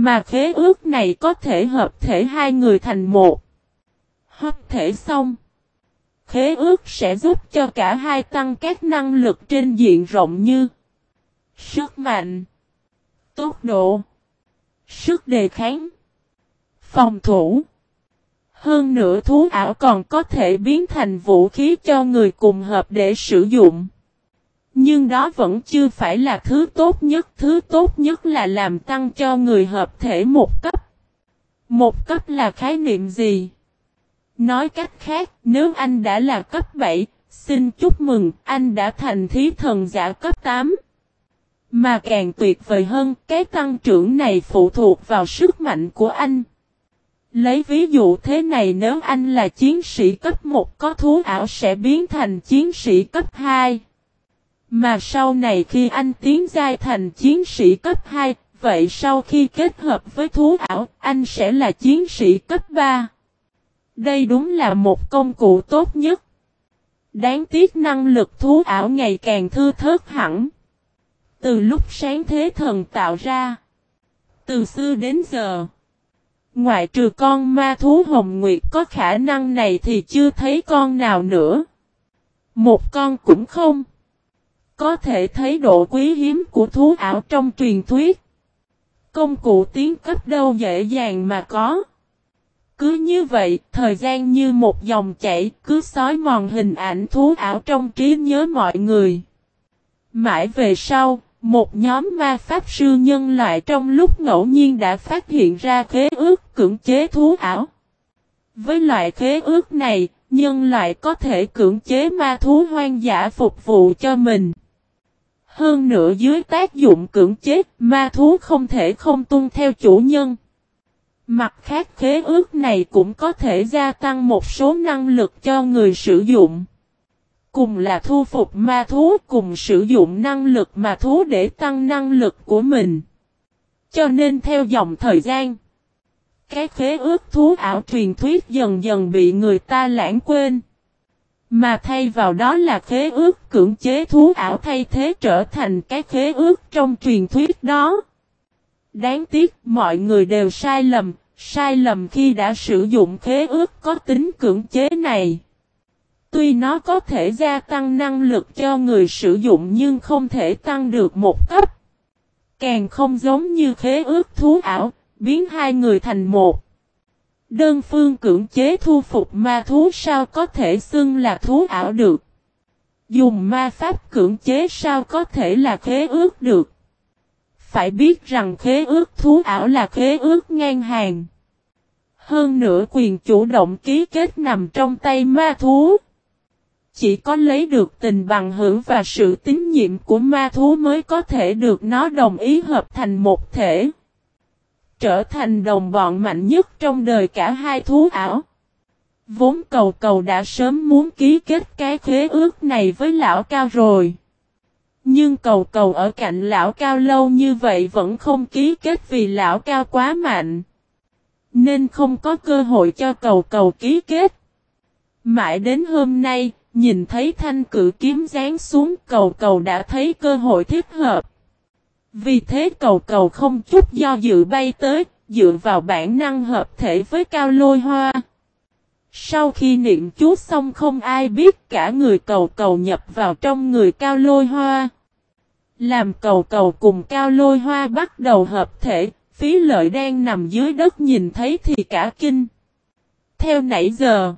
Mà khế ước này có thể hợp thể hai người thành một. Hợp thể xong. Khế ước sẽ giúp cho cả hai tăng các năng lực trên diện rộng như Sức mạnh, Tốc độ, Sức đề kháng, Phòng thủ Hơn nữa thú ảo còn có thể biến thành vũ khí cho người cùng hợp để sử dụng. Nhưng đó vẫn chưa phải là thứ tốt nhất. Thứ tốt nhất là làm tăng cho người hợp thể một cấp. Một cấp là khái niệm gì? Nói cách khác, nếu anh đã là cấp 7, xin chúc mừng, anh đã thành thí thần giả cấp 8. Mà càng tuyệt vời hơn, cái tăng trưởng này phụ thuộc vào sức mạnh của anh. Lấy ví dụ thế này nếu anh là chiến sĩ cấp 1 có thú ảo sẽ biến thành chiến sĩ cấp 2. Mà sau này khi anh tiến giai thành chiến sĩ cấp 2, vậy sau khi kết hợp với thú ảo, anh sẽ là chiến sĩ cấp 3. Đây đúng là một công cụ tốt nhất. Đáng tiếc năng lực thú ảo ngày càng thư thớt hẳn. Từ lúc sáng thế thần tạo ra. Từ xưa đến giờ. Ngoại trừ con ma thú hồng nguyệt có khả năng này thì chưa thấy con nào nữa. Một con cũng không. Có thể thấy độ quý hiếm của thú ảo trong truyền thuyết. Công cụ tiến cấp đâu dễ dàng mà có. Cứ như vậy, thời gian như một dòng chảy, cứ xói mòn hình ảnh thú ảo trong trí nhớ mọi người. Mãi về sau, một nhóm ma pháp sư nhân loại trong lúc ngẫu nhiên đã phát hiện ra khế ước cưỡng chế thú ảo. Với loại khế ước này, nhân loại có thể cưỡng chế ma thú hoang dã phục vụ cho mình. Hơn nữa dưới tác dụng cưỡng chế, ma thú không thể không tuân theo chủ nhân. Mặt khác khế ước này cũng có thể gia tăng một số năng lực cho người sử dụng. Cùng là thu phục ma thú cùng sử dụng năng lực ma thú để tăng năng lực của mình. Cho nên theo dòng thời gian, cái khế ước thú ảo truyền thuyết dần dần bị người ta lãng quên. Mà thay vào đó là khế ước cưỡng chế thú ảo thay thế trở thành cái khế ước trong truyền thuyết đó. Đáng tiếc mọi người đều sai lầm, sai lầm khi đã sử dụng khế ước có tính cưỡng chế này. Tuy nó có thể gia tăng năng lực cho người sử dụng nhưng không thể tăng được một cấp. Càng không giống như khế ước thú ảo, biến hai người thành một. Đơn phương cưỡng chế thu phục ma thú sao có thể xưng là thú ảo được. Dùng ma pháp cưỡng chế sao có thể là khế ước được. Phải biết rằng khế ước thú ảo là khế ước ngang hàng. Hơn nữa quyền chủ động ký kết nằm trong tay ma thú. Chỉ có lấy được tình bằng hữu và sự tín nhiệm của ma thú mới có thể được nó đồng ý hợp thành một thể. Trở thành đồng bọn mạnh nhất trong đời cả hai thú ảo. Vốn cầu cầu đã sớm muốn ký kết cái khế ước này với lão cao rồi. Nhưng cầu cầu ở cạnh lão cao lâu như vậy vẫn không ký kết vì lão cao quá mạnh. Nên không có cơ hội cho cầu cầu ký kết. Mãi đến hôm nay, nhìn thấy thanh cử kiếm rán xuống cầu cầu đã thấy cơ hội thích hợp. Vì thế cầu cầu không chút do dự bay tới, dựa vào bản năng hợp thể với cao lôi hoa. Sau khi niệm chú xong không ai biết cả người cầu cầu nhập vào trong người cao lôi hoa. Làm cầu cầu cùng cao lôi hoa bắt đầu hợp thể, phí lợi đang nằm dưới đất nhìn thấy thì cả kinh. Theo nãy giờ,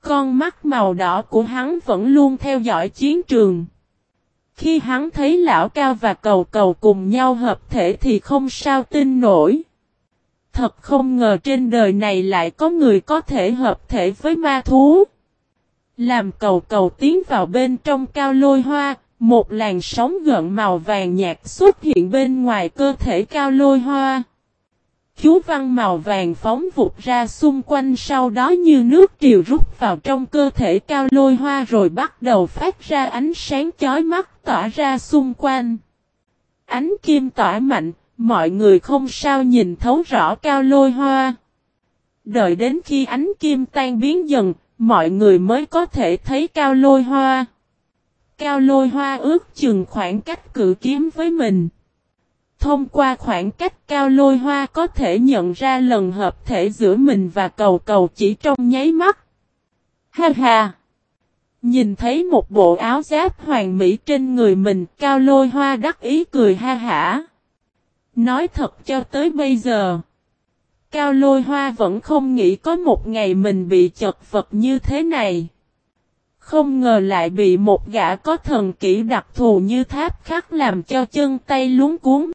con mắt màu đỏ của hắn vẫn luôn theo dõi chiến trường. Khi hắn thấy lão cao và cầu cầu cùng nhau hợp thể thì không sao tin nổi. Thật không ngờ trên đời này lại có người có thể hợp thể với ma thú. Làm cầu cầu tiến vào bên trong cao lôi hoa, một làn sóng gợn màu vàng nhạt xuất hiện bên ngoài cơ thể cao lôi hoa. Chú văn màu vàng phóng vụt ra xung quanh sau đó như nước triều rút vào trong cơ thể cao lôi hoa rồi bắt đầu phát ra ánh sáng chói mắt tỏa ra xung quanh. Ánh kim tỏa mạnh, mọi người không sao nhìn thấu rõ cao lôi hoa. Đợi đến khi ánh kim tan biến dần, mọi người mới có thể thấy cao lôi hoa. Cao lôi hoa ước chừng khoảng cách cự kiếm với mình thông qua khoảng cách cao lôi hoa có thể nhận ra lần hợp thể giữa mình và cầu cầu chỉ trong nháy mắt. Ha ha! Nhìn thấy một bộ áo giáp hoàng mỹ trên người mình, cao lôi hoa đắc ý cười ha hả. Nói thật cho tới bây giờ, cao lôi hoa vẫn không nghĩ có một ngày mình bị chật vật như thế này. Không ngờ lại bị một gã có thần kỹ đặc thù như tháp khắc làm cho chân tay luống cuốn.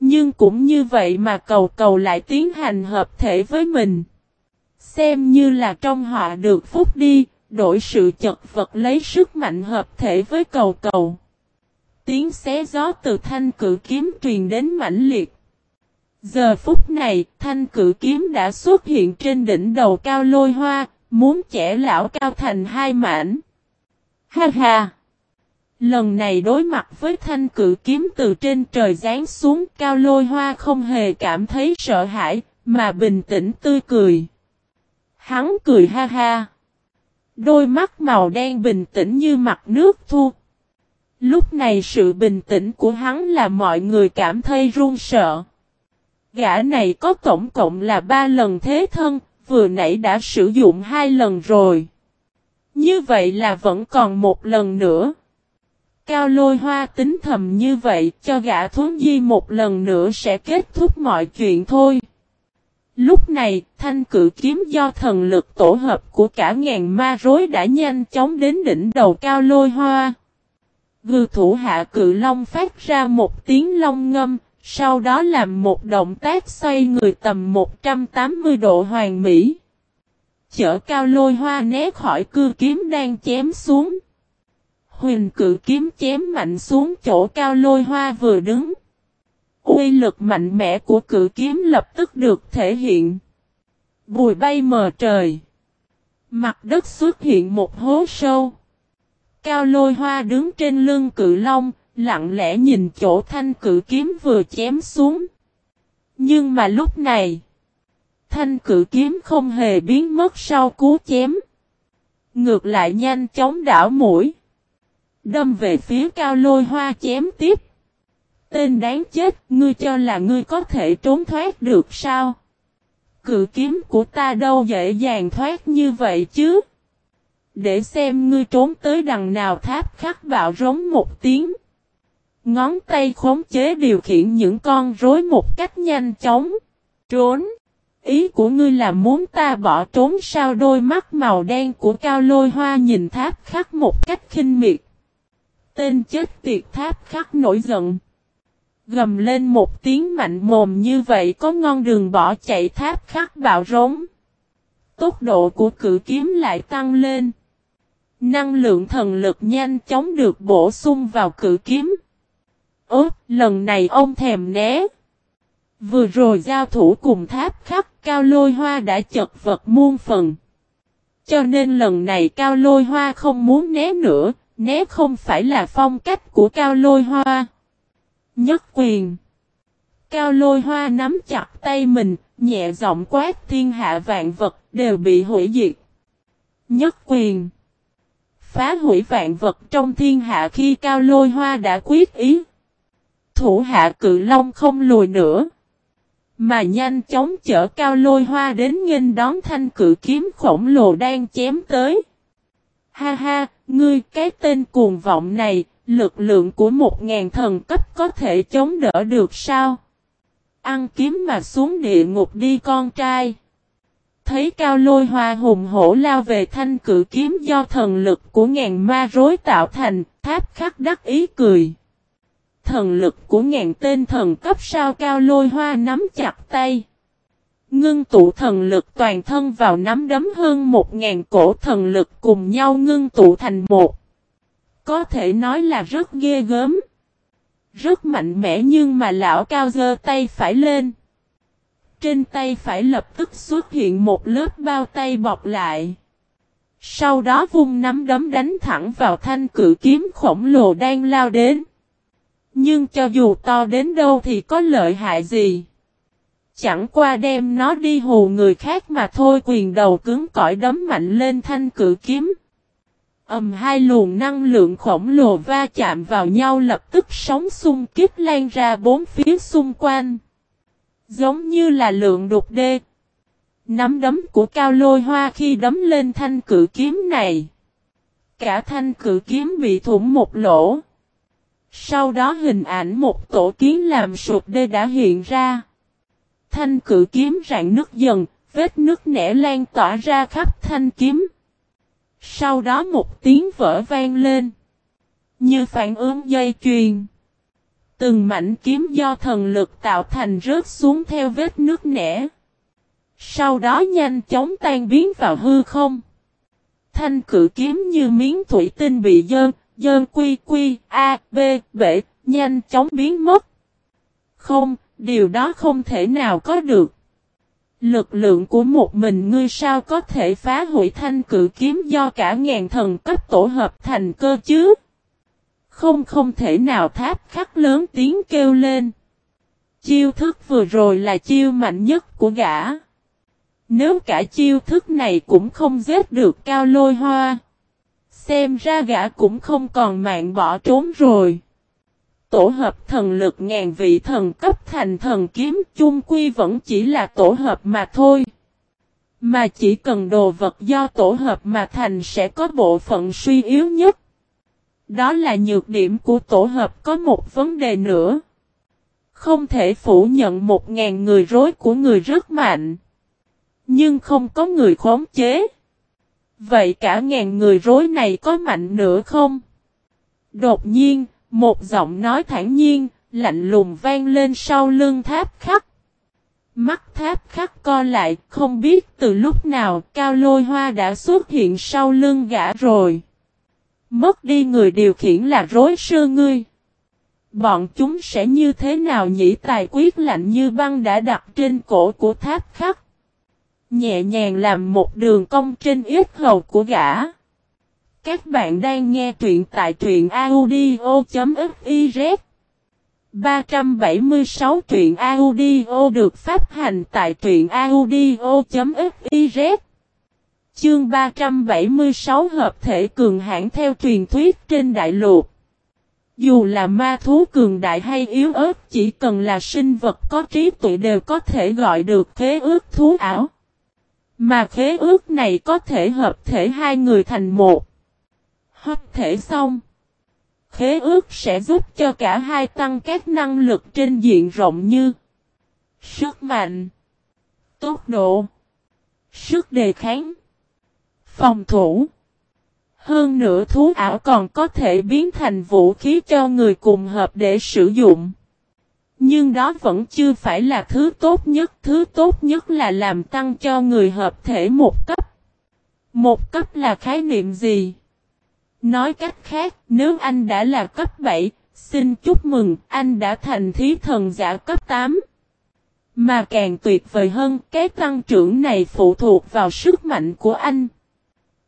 Nhưng cũng như vậy mà cầu cầu lại tiến hành hợp thể với mình. Xem như là trong họ được phúc đi, đổi sự chật vật lấy sức mạnh hợp thể với cầu cầu. Tiếng xé gió từ thanh cử kiếm truyền đến mãnh liệt. Giờ phút này, thanh cử kiếm đã xuất hiện trên đỉnh đầu cao lôi hoa, muốn chẻ lão cao thành hai mảnh. Ha ha! Lần này đối mặt với thanh cử kiếm từ trên trời giáng xuống cao lôi hoa không hề cảm thấy sợ hãi, mà bình tĩnh tươi cười. Hắn cười ha ha. Đôi mắt màu đen bình tĩnh như mặt nước thu. Lúc này sự bình tĩnh của hắn là mọi người cảm thấy run sợ. Gã này có tổng cộng là ba lần thế thân, vừa nãy đã sử dụng hai lần rồi. Như vậy là vẫn còn một lần nữa. Cao lôi hoa tính thầm như vậy cho gã thốn di một lần nữa sẽ kết thúc mọi chuyện thôi. Lúc này, thanh cử kiếm do thần lực tổ hợp của cả ngàn ma rối đã nhanh chóng đến đỉnh đầu cao lôi hoa. Gư thủ hạ cự long phát ra một tiếng long ngâm, sau đó làm một động tác xoay người tầm 180 độ hoàn mỹ. Chở cao lôi hoa né khỏi cư kiếm đang chém xuống. Huyền cự kiếm chém mạnh xuống chỗ cao lôi hoa vừa đứng. Uy lực mạnh mẽ của cự kiếm lập tức được thể hiện. Bùi bay mờ trời. Mặt đất xuất hiện một hố sâu. Cao lôi hoa đứng trên lưng cự long, lặng lẽ nhìn chỗ thanh cự kiếm vừa chém xuống. Nhưng mà lúc này, thanh cự kiếm không hề biến mất sau cú chém. Ngược lại nhanh chóng đảo mũi. Đâm về phía cao lôi hoa chém tiếp. Tên đáng chết, ngươi cho là ngươi có thể trốn thoát được sao? Cự kiếm của ta đâu dễ dàng thoát như vậy chứ? Để xem ngươi trốn tới đằng nào tháp khắc bạo rống một tiếng. Ngón tay khống chế điều khiển những con rối một cách nhanh chóng. Trốn. Ý của ngươi là muốn ta bỏ trốn sao đôi mắt màu đen của cao lôi hoa nhìn tháp khắc một cách khinh miệt. Tên chết tiệt tháp khắc nổi giận. Gầm lên một tiếng mạnh mồm như vậy có ngon đường bỏ chạy tháp khắc bạo rống. Tốc độ của cử kiếm lại tăng lên. Năng lượng thần lực nhanh chóng được bổ sung vào cử kiếm. Ốt, lần này ông thèm né. Vừa rồi giao thủ cùng tháp khắc cao lôi hoa đã chật vật muôn phần. Cho nên lần này cao lôi hoa không muốn né nữa, né không phải là phong cách của cao lôi hoa. Nhất quyền. Cao lôi hoa nắm chặt tay mình, nhẹ giọng quát thiên hạ vạn vật đều bị hủy diệt. Nhất quyền. Phá hủy vạn vật trong thiên hạ khi cao lôi hoa đã quyết ý. Thủ hạ cự long không lùi nữa. Mà nhanh chóng chở cao lôi hoa đến nghênh đón thanh cự kiếm khổng lồ đang chém tới. Ha ha, ngươi cái tên cuồng vọng này, lực lượng của một ngàn thần cấp có thể chống đỡ được sao? Ăn kiếm mà xuống địa ngục đi con trai. Thấy cao lôi hoa hùng hổ lao về thanh cử kiếm do thần lực của ngàn ma rối tạo thành, tháp khắc đắc ý cười. Thần lực của ngàn tên thần cấp sao cao lôi hoa nắm chặt tay. Ngưng tụ thần lực toàn thân vào nắm đấm hơn một ngàn cổ thần lực cùng nhau ngưng tụ thành một. Có thể nói là rất ghê gớm. Rất mạnh mẽ nhưng mà lão cao giơ tay phải lên. Trên tay phải lập tức xuất hiện một lớp bao tay bọc lại. Sau đó vung nắm đấm đánh thẳng vào thanh cự kiếm khổng lồ đang lao đến. Nhưng cho dù to đến đâu thì có lợi hại gì. Chẳng qua đem nó đi hù người khác mà thôi, quyền đầu cứng cỏi đấm mạnh lên thanh cử kiếm. Ầm, hai luồng năng lượng khổng lồ va chạm vào nhau, lập tức sóng xung kích lan ra bốn phía xung quanh. Giống như là lượng đục đê. Nắm đấm của cao lôi hoa khi đấm lên thanh cử kiếm này. Cả thanh cử kiếm bị thủng một lỗ. Sau đó hình ảnh một tổ kiến làm sụp đê đã hiện ra. Thanh cử kiếm rạn nước dần, vết nước nẻ lan tỏa ra khắp thanh kiếm. Sau đó một tiếng vỡ vang lên. Như phản ứng dây chuyền. Từng mảnh kiếm do thần lực tạo thành rớt xuống theo vết nước nẻ. Sau đó nhanh chóng tan biến vào hư không. Thanh cử kiếm như miếng thủy tinh bị dơn, dơn quy quy, a, b, bể, nhanh chóng biến mất. Không, điều đó không thể nào có được. Lực lượng của một mình ngươi sao có thể phá hủy thanh cử kiếm do cả ngàn thần cấp tổ hợp thành cơ chứ? Không không thể nào tháp khắc lớn tiếng kêu lên. Chiêu thức vừa rồi là chiêu mạnh nhất của gã. Nếu cả chiêu thức này cũng không giết được cao lôi hoa. Xem ra gã cũng không còn mạng bỏ trốn rồi. Tổ hợp thần lực ngàn vị thần cấp thành thần kiếm chung quy vẫn chỉ là tổ hợp mà thôi. Mà chỉ cần đồ vật do tổ hợp mà thành sẽ có bộ phận suy yếu nhất. Đó là nhược điểm của tổ hợp có một vấn đề nữa. Không thể phủ nhận một ngàn người rối của người rất mạnh. Nhưng không có người khống chế. Vậy cả ngàn người rối này có mạnh nữa không? Đột nhiên, một giọng nói thản nhiên, lạnh lùng vang lên sau lưng tháp khắc. Mắt tháp khắc co lại, không biết từ lúc nào cao lôi hoa đã xuất hiện sau lưng gã rồi. Mất đi người điều khiển là rối sơ ngươi. Bọn chúng sẽ như thế nào nhỉ tài quyết lạnh như băng đã đặt trên cổ của tháp khắc. Nhẹ nhàng làm một đường cong trên yết hầu của gã. Các bạn đang nghe truyện tại truyện audio.fiz 376 truyện audio được phát hành tại truyện audio.fiz Chương 376 hợp thể cường hãn theo truyền thuyết trên đại lục. Dù là ma thú cường đại hay yếu ớt, chỉ cần là sinh vật có trí tuệ đều có thể gọi được khế ước thú ảo. Mà khế ước này có thể hợp thể hai người thành một hấp thể xong. Khế ước sẽ giúp cho cả hai tăng các năng lực trên diện rộng như Sức mạnh, Tốc độ, Sức đề kháng, Phòng thủ Hơn nữa thú ảo còn có thể biến thành vũ khí cho người cùng hợp để sử dụng. Nhưng đó vẫn chưa phải là thứ tốt nhất. Thứ tốt nhất là làm tăng cho người hợp thể một cấp. Một cấp là khái niệm gì? Nói cách khác, nếu anh đã là cấp 7, xin chúc mừng, anh đã thành thí thần giả cấp 8. Mà càng tuyệt vời hơn, cái tăng trưởng này phụ thuộc vào sức mạnh của anh.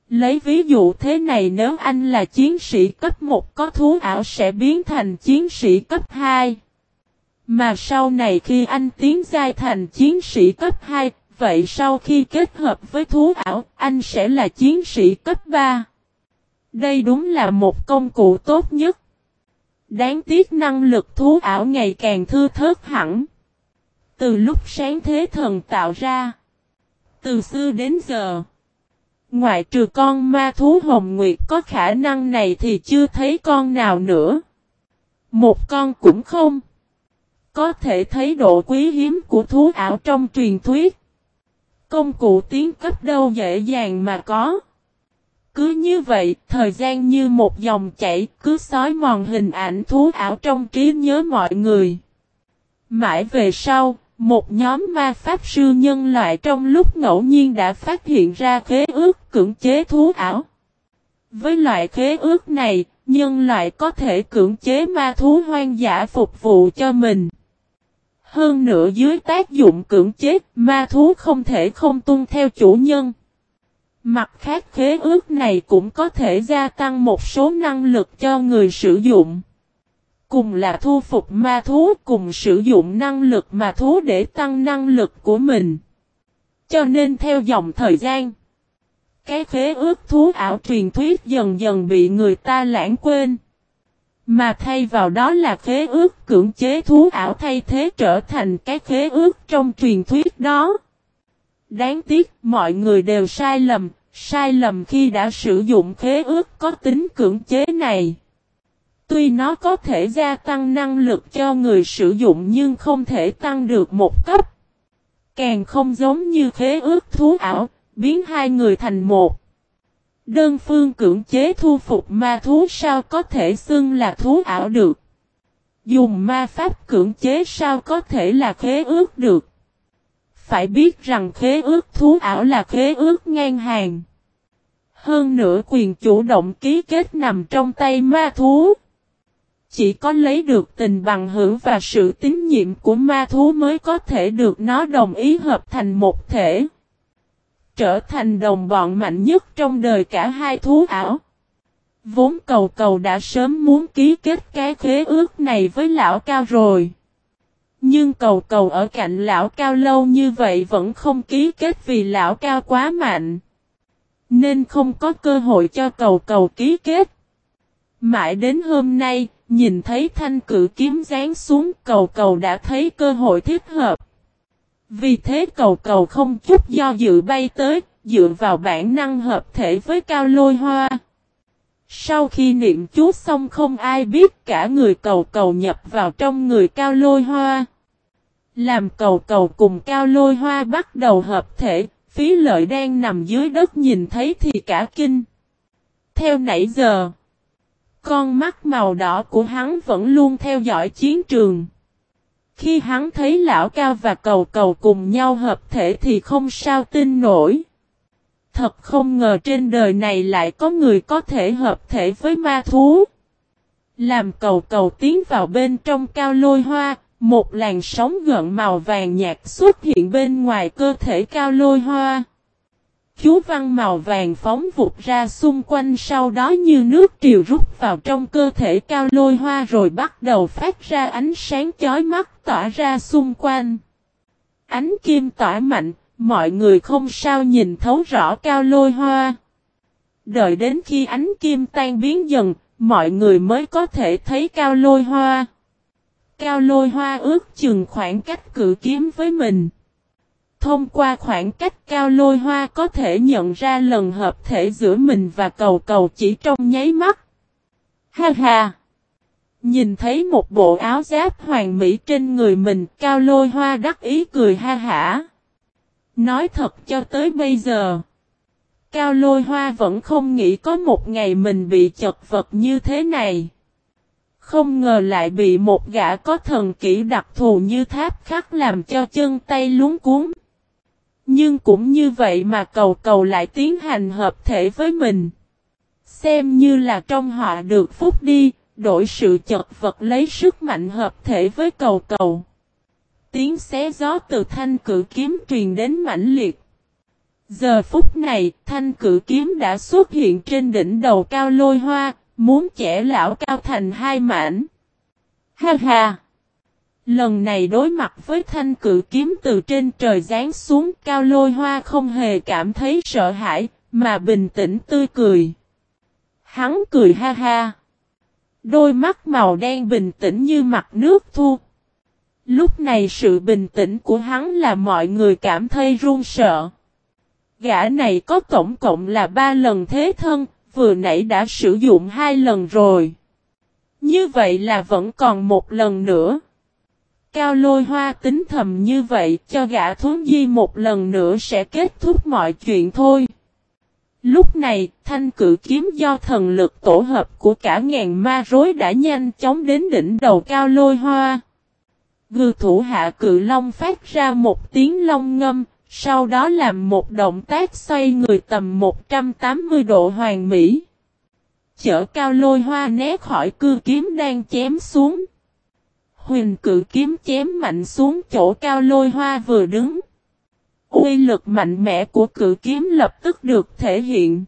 Lấy ví dụ thế này nếu anh là chiến sĩ cấp 1 có thú ảo sẽ biến thành chiến sĩ cấp 2. Mà sau này khi anh tiến giai thành chiến sĩ cấp 2, vậy sau khi kết hợp với thú ảo, anh sẽ là chiến sĩ cấp 3. Đây đúng là một công cụ tốt nhất. Đáng tiếc năng lực thú ảo ngày càng thưa thớt hẳn. Từ lúc sáng thế thần tạo ra. Từ xưa đến giờ. Ngoại trừ con ma thú hồng nguyệt có khả năng này thì chưa thấy con nào nữa. Một con cũng không. Có thể thấy độ quý hiếm của thú ảo trong truyền thuyết. Công cụ tiến cấp đâu dễ dàng mà có. Cứ như vậy, thời gian như một dòng chảy, cứ xói mòn hình ảnh thú ảo trong trí nhớ mọi người. Mãi về sau, một nhóm ma pháp sư nhân loại trong lúc ngẫu nhiên đã phát hiện ra khế ước cưỡng chế thú ảo. Với loại khế ước này, nhân loại có thể cưỡng chế ma thú hoang dã phục vụ cho mình. Hơn nữa dưới tác dụng cưỡng chế, ma thú không thể không tuân theo chủ nhân. Mặt khác khế ước này cũng có thể gia tăng một số năng lực cho người sử dụng. Cùng là thu phục ma thú cùng sử dụng năng lực ma thú để tăng năng lực của mình. Cho nên theo dòng thời gian, cái khế ước thú ảo truyền thuyết dần dần bị người ta lãng quên. Mà thay vào đó là khế ước cưỡng chế thú ảo thay thế trở thành cái khế ước trong truyền thuyết đó. Đáng tiếc mọi người đều sai lầm, sai lầm khi đã sử dụng khế ước có tính cưỡng chế này. Tuy nó có thể gia tăng năng lực cho người sử dụng nhưng không thể tăng được một cấp. Càng không giống như khế ước thú ảo, biến hai người thành một. Đơn phương cưỡng chế thu phục ma thú sao có thể xưng là thú ảo được. Dùng ma pháp cưỡng chế sao có thể là khế ước được. Phải biết rằng khế ước thú ảo là khế ước ngang hàng. Hơn nữa quyền chủ động ký kết nằm trong tay ma thú. Chỉ có lấy được tình bằng hữu và sự tín nhiệm của ma thú mới có thể được nó đồng ý hợp thành một thể. Trở thành đồng bọn mạnh nhất trong đời cả hai thú ảo. Vốn cầu cầu đã sớm muốn ký kết cái khế ước này với lão cao rồi. Nhưng cầu cầu ở cạnh lão cao lâu như vậy vẫn không ký kết vì lão cao quá mạnh. Nên không có cơ hội cho cầu cầu ký kết. Mãi đến hôm nay, nhìn thấy thanh cử kiếm rán xuống cầu cầu đã thấy cơ hội thích hợp. Vì thế cầu cầu không chút do dự bay tới, dựa vào bản năng hợp thể với cao lôi hoa. Sau khi niệm chú xong không ai biết cả người cầu cầu nhập vào trong người cao lôi hoa. Làm cầu cầu cùng cao lôi hoa bắt đầu hợp thể, phí lợi đang nằm dưới đất nhìn thấy thì cả kinh. Theo nãy giờ, con mắt màu đỏ của hắn vẫn luôn theo dõi chiến trường. Khi hắn thấy lão cao và cầu cầu cùng nhau hợp thể thì không sao tin nổi. Thật không ngờ trên đời này lại có người có thể hợp thể với ma thú. Làm cầu cầu tiến vào bên trong cao lôi hoa, một làn sóng gợn màu vàng nhạt xuất hiện bên ngoài cơ thể cao lôi hoa. Chú văn màu vàng phóng vụt ra xung quanh sau đó như nước triều rút vào trong cơ thể cao lôi hoa rồi bắt đầu phát ra ánh sáng chói mắt tỏa ra xung quanh. Ánh kim tỏa mạnh, mọi người không sao nhìn thấu rõ cao lôi hoa. Đợi đến khi ánh kim tan biến dần, mọi người mới có thể thấy cao lôi hoa. Cao lôi hoa ước chừng khoảng cách cử kiếm với mình. Thông qua khoảng cách cao lôi hoa có thể nhận ra lần hợp thể giữa mình và cầu cầu chỉ trong nháy mắt. Ha ha! Nhìn thấy một bộ áo giáp hoàng mỹ trên người mình cao lôi hoa đắc ý cười ha hả. Nói thật cho tới bây giờ. Cao lôi hoa vẫn không nghĩ có một ngày mình bị chật vật như thế này. Không ngờ lại bị một gã có thần kỹ đặc thù như tháp khắc làm cho chân tay luống cuốn. Nhưng cũng như vậy mà cầu cầu lại tiến hành hợp thể với mình. Xem như là trong họ được phúc đi, đổi sự chật vật lấy sức mạnh hợp thể với cầu cầu. Tiếng xé gió từ thanh cử kiếm truyền đến mãnh liệt. Giờ phút này, thanh cử kiếm đã xuất hiện trên đỉnh đầu cao lôi hoa, muốn chẻ lão cao thành hai mảnh. Ha ha! Lần này đối mặt với thanh cử kiếm từ trên trời giáng xuống cao lôi hoa không hề cảm thấy sợ hãi, mà bình tĩnh tươi cười. Hắn cười ha ha. Đôi mắt màu đen bình tĩnh như mặt nước thu. Lúc này sự bình tĩnh của hắn là mọi người cảm thấy run sợ. Gã này có tổng cộng là ba lần thế thân, vừa nãy đã sử dụng hai lần rồi. Như vậy là vẫn còn một lần nữa. Cao lôi hoa tính thầm như vậy cho gã thốn di một lần nữa sẽ kết thúc mọi chuyện thôi. Lúc này, thanh cử kiếm do thần lực tổ hợp của cả ngàn ma rối đã nhanh chóng đến đỉnh đầu cao lôi hoa. Gư thủ hạ cự long phát ra một tiếng long ngâm, sau đó làm một động tác xoay người tầm 180 độ hoàn mỹ. Chở cao lôi hoa né khỏi cư kiếm đang chém xuống. Huyền cự kiếm chém mạnh xuống chỗ cao lôi hoa vừa đứng. Uy lực mạnh mẽ của cự kiếm lập tức được thể hiện.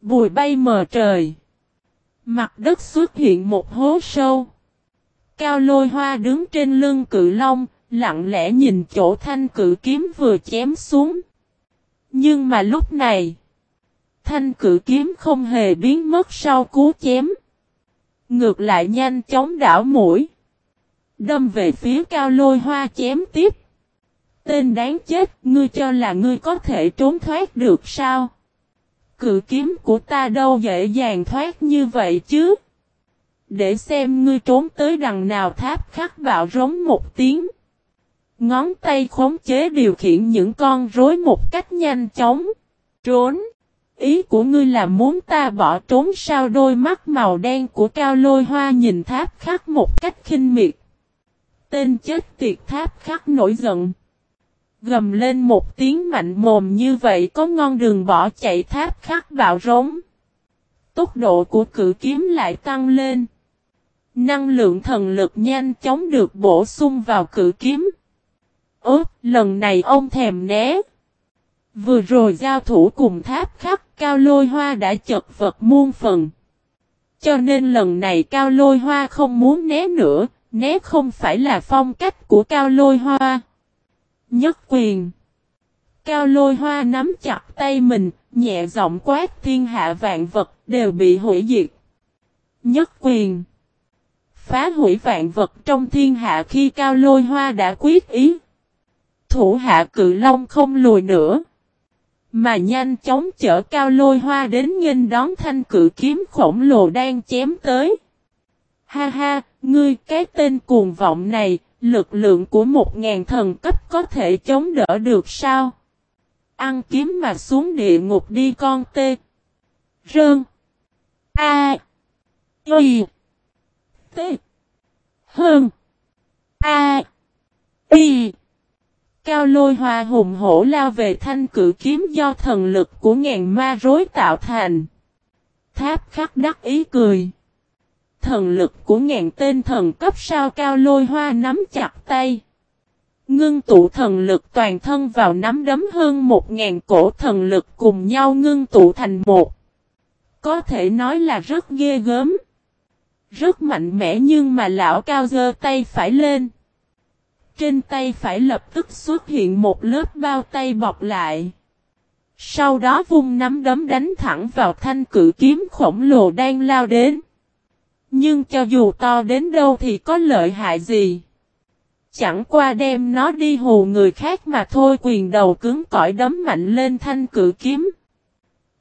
Bùi bay mờ trời. Mặt đất xuất hiện một hố sâu. Cao lôi hoa đứng trên lưng cự long, lặng lẽ nhìn chỗ thanh cự kiếm vừa chém xuống. Nhưng mà lúc này, Thanh cự kiếm không hề biến mất sau cú chém. Ngược lại nhanh chóng đảo mũi. Đâm về phía cao lôi hoa chém tiếp. Tên đáng chết, ngươi cho là ngươi có thể trốn thoát được sao? Cự kiếm của ta đâu dễ dàng thoát như vậy chứ? Để xem ngươi trốn tới đằng nào tháp khắc bạo rống một tiếng. Ngón tay khống chế điều khiển những con rối một cách nhanh chóng. Trốn. Ý của ngươi là muốn ta bỏ trốn sao đôi mắt màu đen của cao lôi hoa nhìn tháp khắc một cách khinh miệt. Tên chết tiệt tháp khắc nổi giận. Gầm lên một tiếng mạnh mồm như vậy có ngon đường bỏ chạy tháp khắc bạo rống. Tốc độ của cự kiếm lại tăng lên. Năng lượng thần lực nhanh chóng được bổ sung vào cử kiếm. Ốt, lần này ông thèm né. Vừa rồi giao thủ cùng tháp khắc cao lôi hoa đã chật vật muôn phần. Cho nên lần này cao lôi hoa không muốn né nữa, né không phải là phong cách của cao lôi hoa. Nhất quyền. Cao lôi hoa nắm chặt tay mình, nhẹ giọng quát thiên hạ vạn vật đều bị hủy diệt. Nhất quyền. Phá hủy vạn vật trong thiên hạ khi cao lôi hoa đã quyết ý. Thủ hạ cự long không lùi nữa. Mà nhanh chóng chở cao lôi hoa đến nghênh đón thanh cự kiếm khổng lồ đang chém tới. Ha ha, ngươi cái tên cuồng vọng này, lực lượng của một ngàn thần cấp có thể chống đỡ được sao? Ăn kiếm mà xuống địa ngục đi con tê. Rơn. A. Y. T. Hơn. A. Y. Cao lôi hoa hùng hổ lao về thanh cử kiếm do thần lực của ngàn ma rối tạo thành. Tháp khắc đắc ý cười. Thần lực của ngàn tên thần cấp sao cao lôi hoa nắm chặt tay. Ngưng tụ thần lực toàn thân vào nắm đấm hơn một ngàn cổ thần lực cùng nhau ngưng tụ thành một. Có thể nói là rất ghê gớm. Rất mạnh mẽ nhưng mà lão cao giơ tay phải lên. Trên tay phải lập tức xuất hiện một lớp bao tay bọc lại. Sau đó vung nắm đấm đánh thẳng vào thanh cử kiếm khổng lồ đang lao đến. Nhưng cho dù to đến đâu thì có lợi hại gì. Chẳng qua đem nó đi hù người khác mà thôi, quyền đầu cứng cỏi đấm mạnh lên thanh cử kiếm.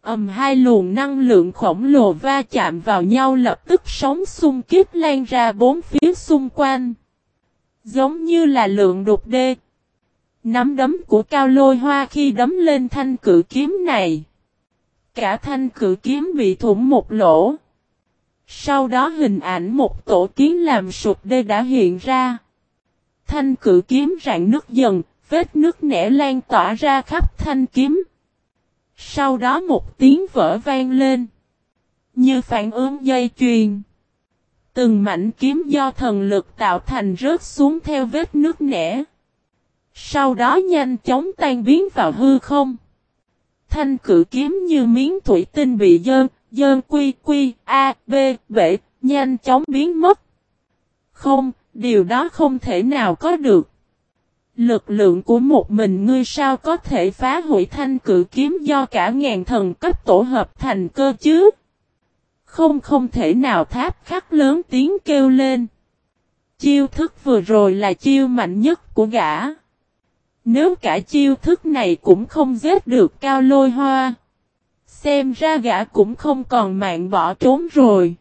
Ầm hai luồng năng lượng khổng lồ va chạm vào nhau lập tức sóng xung kiếp lan ra bốn phía xung quanh. Giống như là lượng đục đê. Nắm đấm của cao lôi hoa khi đấm lên thanh cử kiếm này. Cả thanh cử kiếm bị thủng một lỗ. Sau đó hình ảnh một tổ kiến làm sụp đê đã hiện ra. Thanh cử kiếm rạn nước dần, vết nước nẻ lan tỏa ra khắp thanh kiếm. Sau đó một tiếng vỡ vang lên. Như phản ứng dây chuyền. Từng mảnh kiếm do thần lực tạo thành rớt xuống theo vết nước nẻ. Sau đó nhanh chóng tan biến vào hư không. Thanh cử kiếm như miếng thủy tinh bị dơn, dơn quy quy, a, b, b, nhanh chóng biến mất. Không, điều đó không thể nào có được. Lực lượng của một mình ngươi sao có thể phá hủy thanh cử kiếm do cả ngàn thần cấp tổ hợp thành cơ chứ? Không không thể nào, tháp khắc lớn tiếng kêu lên. Chiêu thức vừa rồi là chiêu mạnh nhất của gã. Nếu cả chiêu thức này cũng không giết được cao lôi hoa. Xem ra gã cũng không còn mạng bỏ trốn rồi.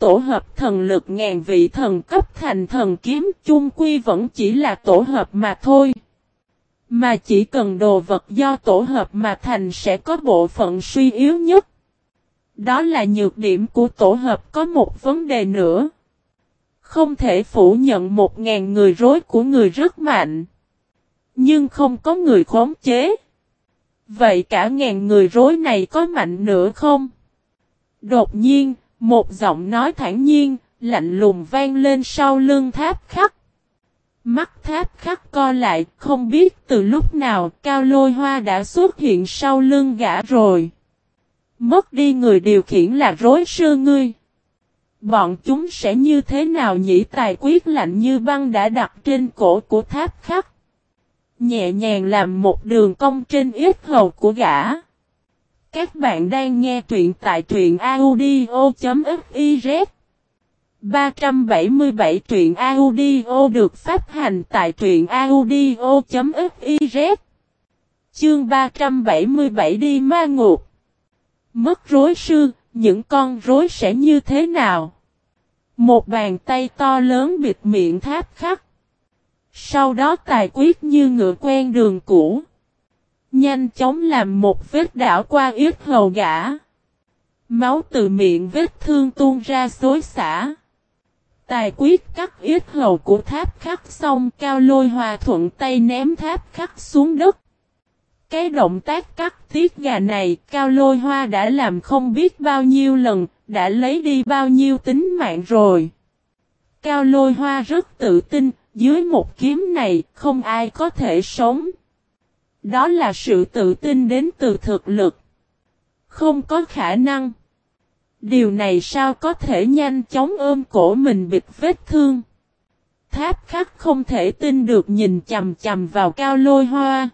Tổ hợp thần lực ngàn vị thần cấp thành thần kiếm chung quy vẫn chỉ là tổ hợp mà thôi. Mà chỉ cần đồ vật do tổ hợp mà thành sẽ có bộ phận suy yếu nhất. Đó là nhược điểm của tổ hợp có một vấn đề nữa. Không thể phủ nhận một ngàn người rối của người rất mạnh. Nhưng không có người khống chế. Vậy cả ngàn người rối này có mạnh nữa không? Đột nhiên, một giọng nói thản nhiên, lạnh lùng vang lên sau lưng tháp khắc. Mắt tháp khắc co lại, không biết từ lúc nào cao lôi hoa đã xuất hiện sau lưng gã rồi. Mất đi người điều khiển là rối sư ngươi. Bọn chúng sẽ như thế nào nhỉ tài quyết lạnh như băng đã đặt trên cổ của tháp khắc. Nhẹ nhàng làm một đường cong trên ít hầu của gã. Các bạn đang nghe truyện tại truyện audio.fiz 377 truyện audio được phát hành tại truyện audio.fiz Chương 377 đi ma ngục Mất rối sư, những con rối sẽ như thế nào? Một bàn tay to lớn bịt miệng tháp khắc. Sau đó tài quyết như ngựa quen đường cũ. Nhanh chóng làm một vết đảo qua yết hầu gã. Máu từ miệng vết thương tuôn ra xối xả. Tài quyết cắt yết hầu của tháp khắc xong cao lôi hòa thuận tay ném tháp khắc xuống đất. Cái động tác cắt tiết gà này cao lôi hoa đã làm không biết bao nhiêu lần, đã lấy đi bao nhiêu tính mạng rồi. Cao lôi hoa rất tự tin, dưới một kiếm này không ai có thể sống. Đó là sự tự tin đến từ thực lực. Không có khả năng. Điều này sao có thể nhanh chóng ôm cổ mình bịt vết thương. Tháp khắc không thể tin được nhìn chầm chầm vào cao lôi hoa.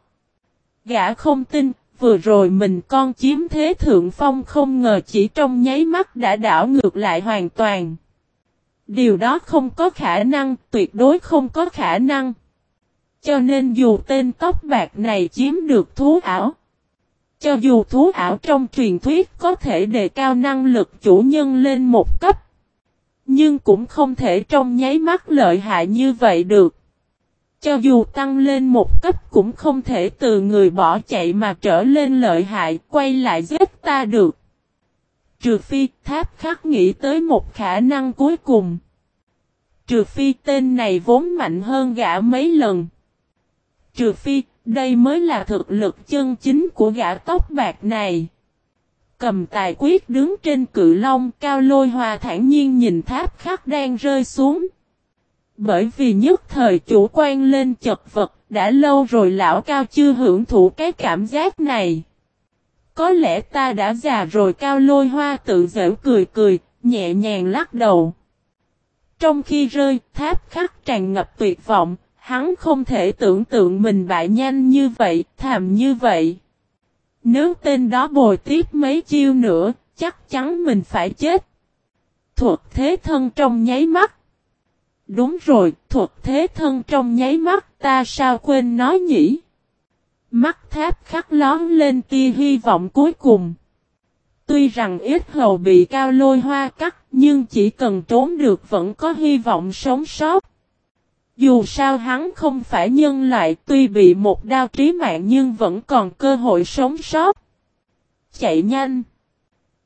Gã không tin, vừa rồi mình con chiếm thế thượng phong không ngờ chỉ trong nháy mắt đã đảo ngược lại hoàn toàn. Điều đó không có khả năng, tuyệt đối không có khả năng. Cho nên dù tên tóc bạc này chiếm được thú ảo. Cho dù thú ảo trong truyền thuyết có thể đề cao năng lực chủ nhân lên một cấp. Nhưng cũng không thể trong nháy mắt lợi hại như vậy được. Cho dù tăng lên một cấp cũng không thể từ người bỏ chạy mà trở lên lợi hại, quay lại giết ta được. Trừ phi tháp khắc nghĩ tới một khả năng cuối cùng. Trừ phi tên này vốn mạnh hơn gã mấy lần. Trừ phi, đây mới là thực lực chân chính của gã tóc bạc này. Cầm tài quyết đứng trên cự long cao lôi hòa thản nhiên nhìn tháp khắc đang rơi xuống. Bởi vì nhất thời chủ quan lên chật vật, đã lâu rồi lão cao chưa hưởng thụ cái cảm giác này. Có lẽ ta đã già rồi cao lôi hoa tự giễu cười cười, nhẹ nhàng lắc đầu. Trong khi rơi, tháp khắc tràn ngập tuyệt vọng, hắn không thể tưởng tượng mình bại nhanh như vậy, thàm như vậy. Nếu tên đó bồi tiếp mấy chiêu nữa, chắc chắn mình phải chết. Thuật thế thân trong nháy mắt. Đúng rồi, thuật thế thân trong nháy mắt ta sao quên nói nhỉ? Mắt tháp khắc lón lên tia hy vọng cuối cùng. Tuy rằng ít hầu bị cao lôi hoa cắt, nhưng chỉ cần trốn được vẫn có hy vọng sống sót. Dù sao hắn không phải nhân loại tuy bị một đao trí mạng nhưng vẫn còn cơ hội sống sót. Chạy nhanh.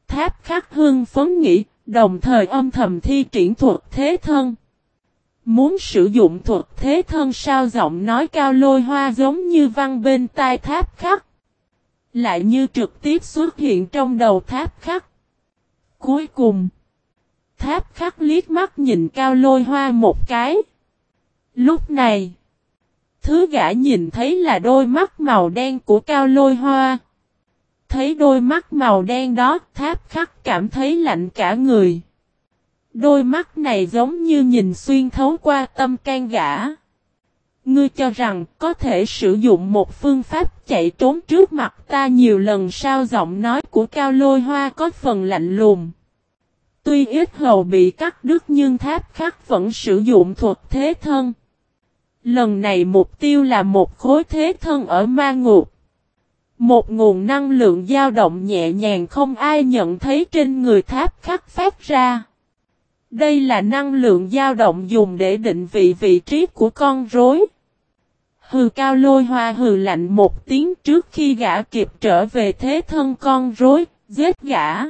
Tháp khắc hương phấn nghĩ, đồng thời âm thầm thi triển thuật thế thân. Muốn sử dụng thuật thế thân sao giọng nói cao lôi hoa giống như văng bên tai tháp khắc. Lại như trực tiếp xuất hiện trong đầu tháp khắc. Cuối cùng, tháp khắc liếc mắt nhìn cao lôi hoa một cái. Lúc này, thứ gã nhìn thấy là đôi mắt màu đen của cao lôi hoa. Thấy đôi mắt màu đen đó, tháp khắc cảm thấy lạnh cả người. Đôi mắt này giống như nhìn xuyên thấu qua tâm can gã. Ngươi cho rằng có thể sử dụng một phương pháp chạy trốn trước mặt ta nhiều lần sao giọng nói của cao lôi hoa có phần lạnh lùng. Tuy ít hầu bị cắt đứt nhưng tháp khắc vẫn sử dụng thuật thế thân. Lần này mục tiêu là một khối thế thân ở ma ngục. Một nguồn năng lượng dao động nhẹ nhàng không ai nhận thấy trên người tháp khắc phát ra. Đây là năng lượng dao động dùng để định vị vị trí của con rối. Hừ cao lôi hoa hừ lạnh một tiếng trước khi gã kịp trở về thế thân con rối, giết gã.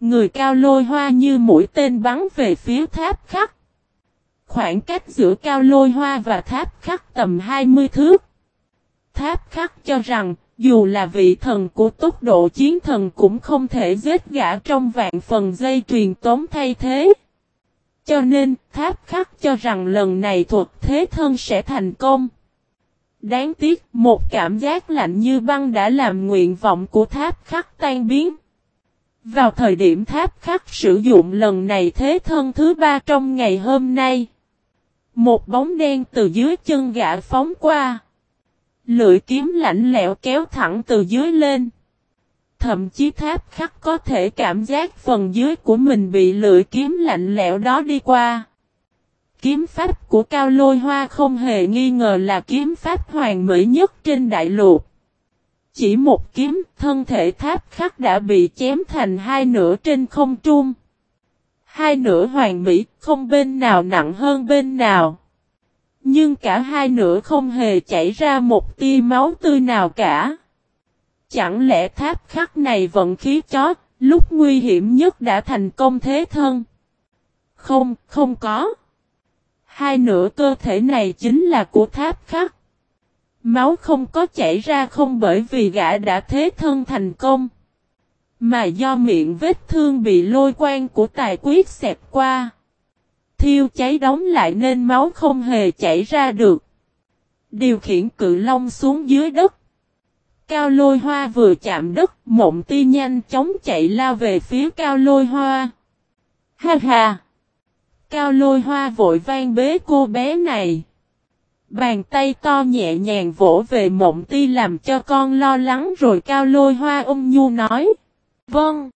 Người cao lôi hoa như mũi tên bắn về phía tháp khắc. Khoảng cách giữa cao lôi hoa và tháp khắc tầm 20 thước. Tháp khắc cho rằng, dù là vị thần của tốc độ chiến thần cũng không thể giết gã trong vạn phần dây truyền tống thay thế. Cho nên, tháp khắc cho rằng lần này thuật thế thân sẽ thành công. Đáng tiếc, một cảm giác lạnh như băng đã làm nguyện vọng của tháp khắc tan biến. Vào thời điểm tháp khắc sử dụng lần này thế thân thứ ba trong ngày hôm nay. Một bóng đen từ dưới chân gã phóng qua. Lưỡi kiếm lạnh lẽo kéo thẳng từ dưới lên. Thậm chí tháp khắc có thể cảm giác phần dưới của mình bị lưỡi kiếm lạnh lẽo đó đi qua. Kiếm pháp của Cao Lôi Hoa không hề nghi ngờ là kiếm pháp hoàn mỹ nhất trên đại lục. Chỉ một kiếm, thân thể tháp khắc đã bị chém thành hai nửa trên không trung. Hai nửa hoàn mỹ, không bên nào nặng hơn bên nào. Nhưng cả hai nửa không hề chảy ra một tia máu tươi nào cả. Chẳng lẽ tháp khắc này vận khí chó, lúc nguy hiểm nhất đã thành công thế thân? Không, không có. Hai nửa cơ thể này chính là của tháp khắc. Máu không có chảy ra không bởi vì gã đã thế thân thành công. Mà do miệng vết thương bị lôi quang của tài quyết xẹp qua. Thiêu cháy đóng lại nên máu không hề chảy ra được. Điều khiển cự long xuống dưới đất. Cao lôi hoa vừa chạm đất, mộng ti nhanh chóng chạy lao về phía cao lôi hoa. Ha ha! Cao lôi hoa vội vang bế cô bé này. Bàn tay to nhẹ nhàng vỗ về mộng ti làm cho con lo lắng rồi cao lôi hoa ôm nhu nói. Vâng.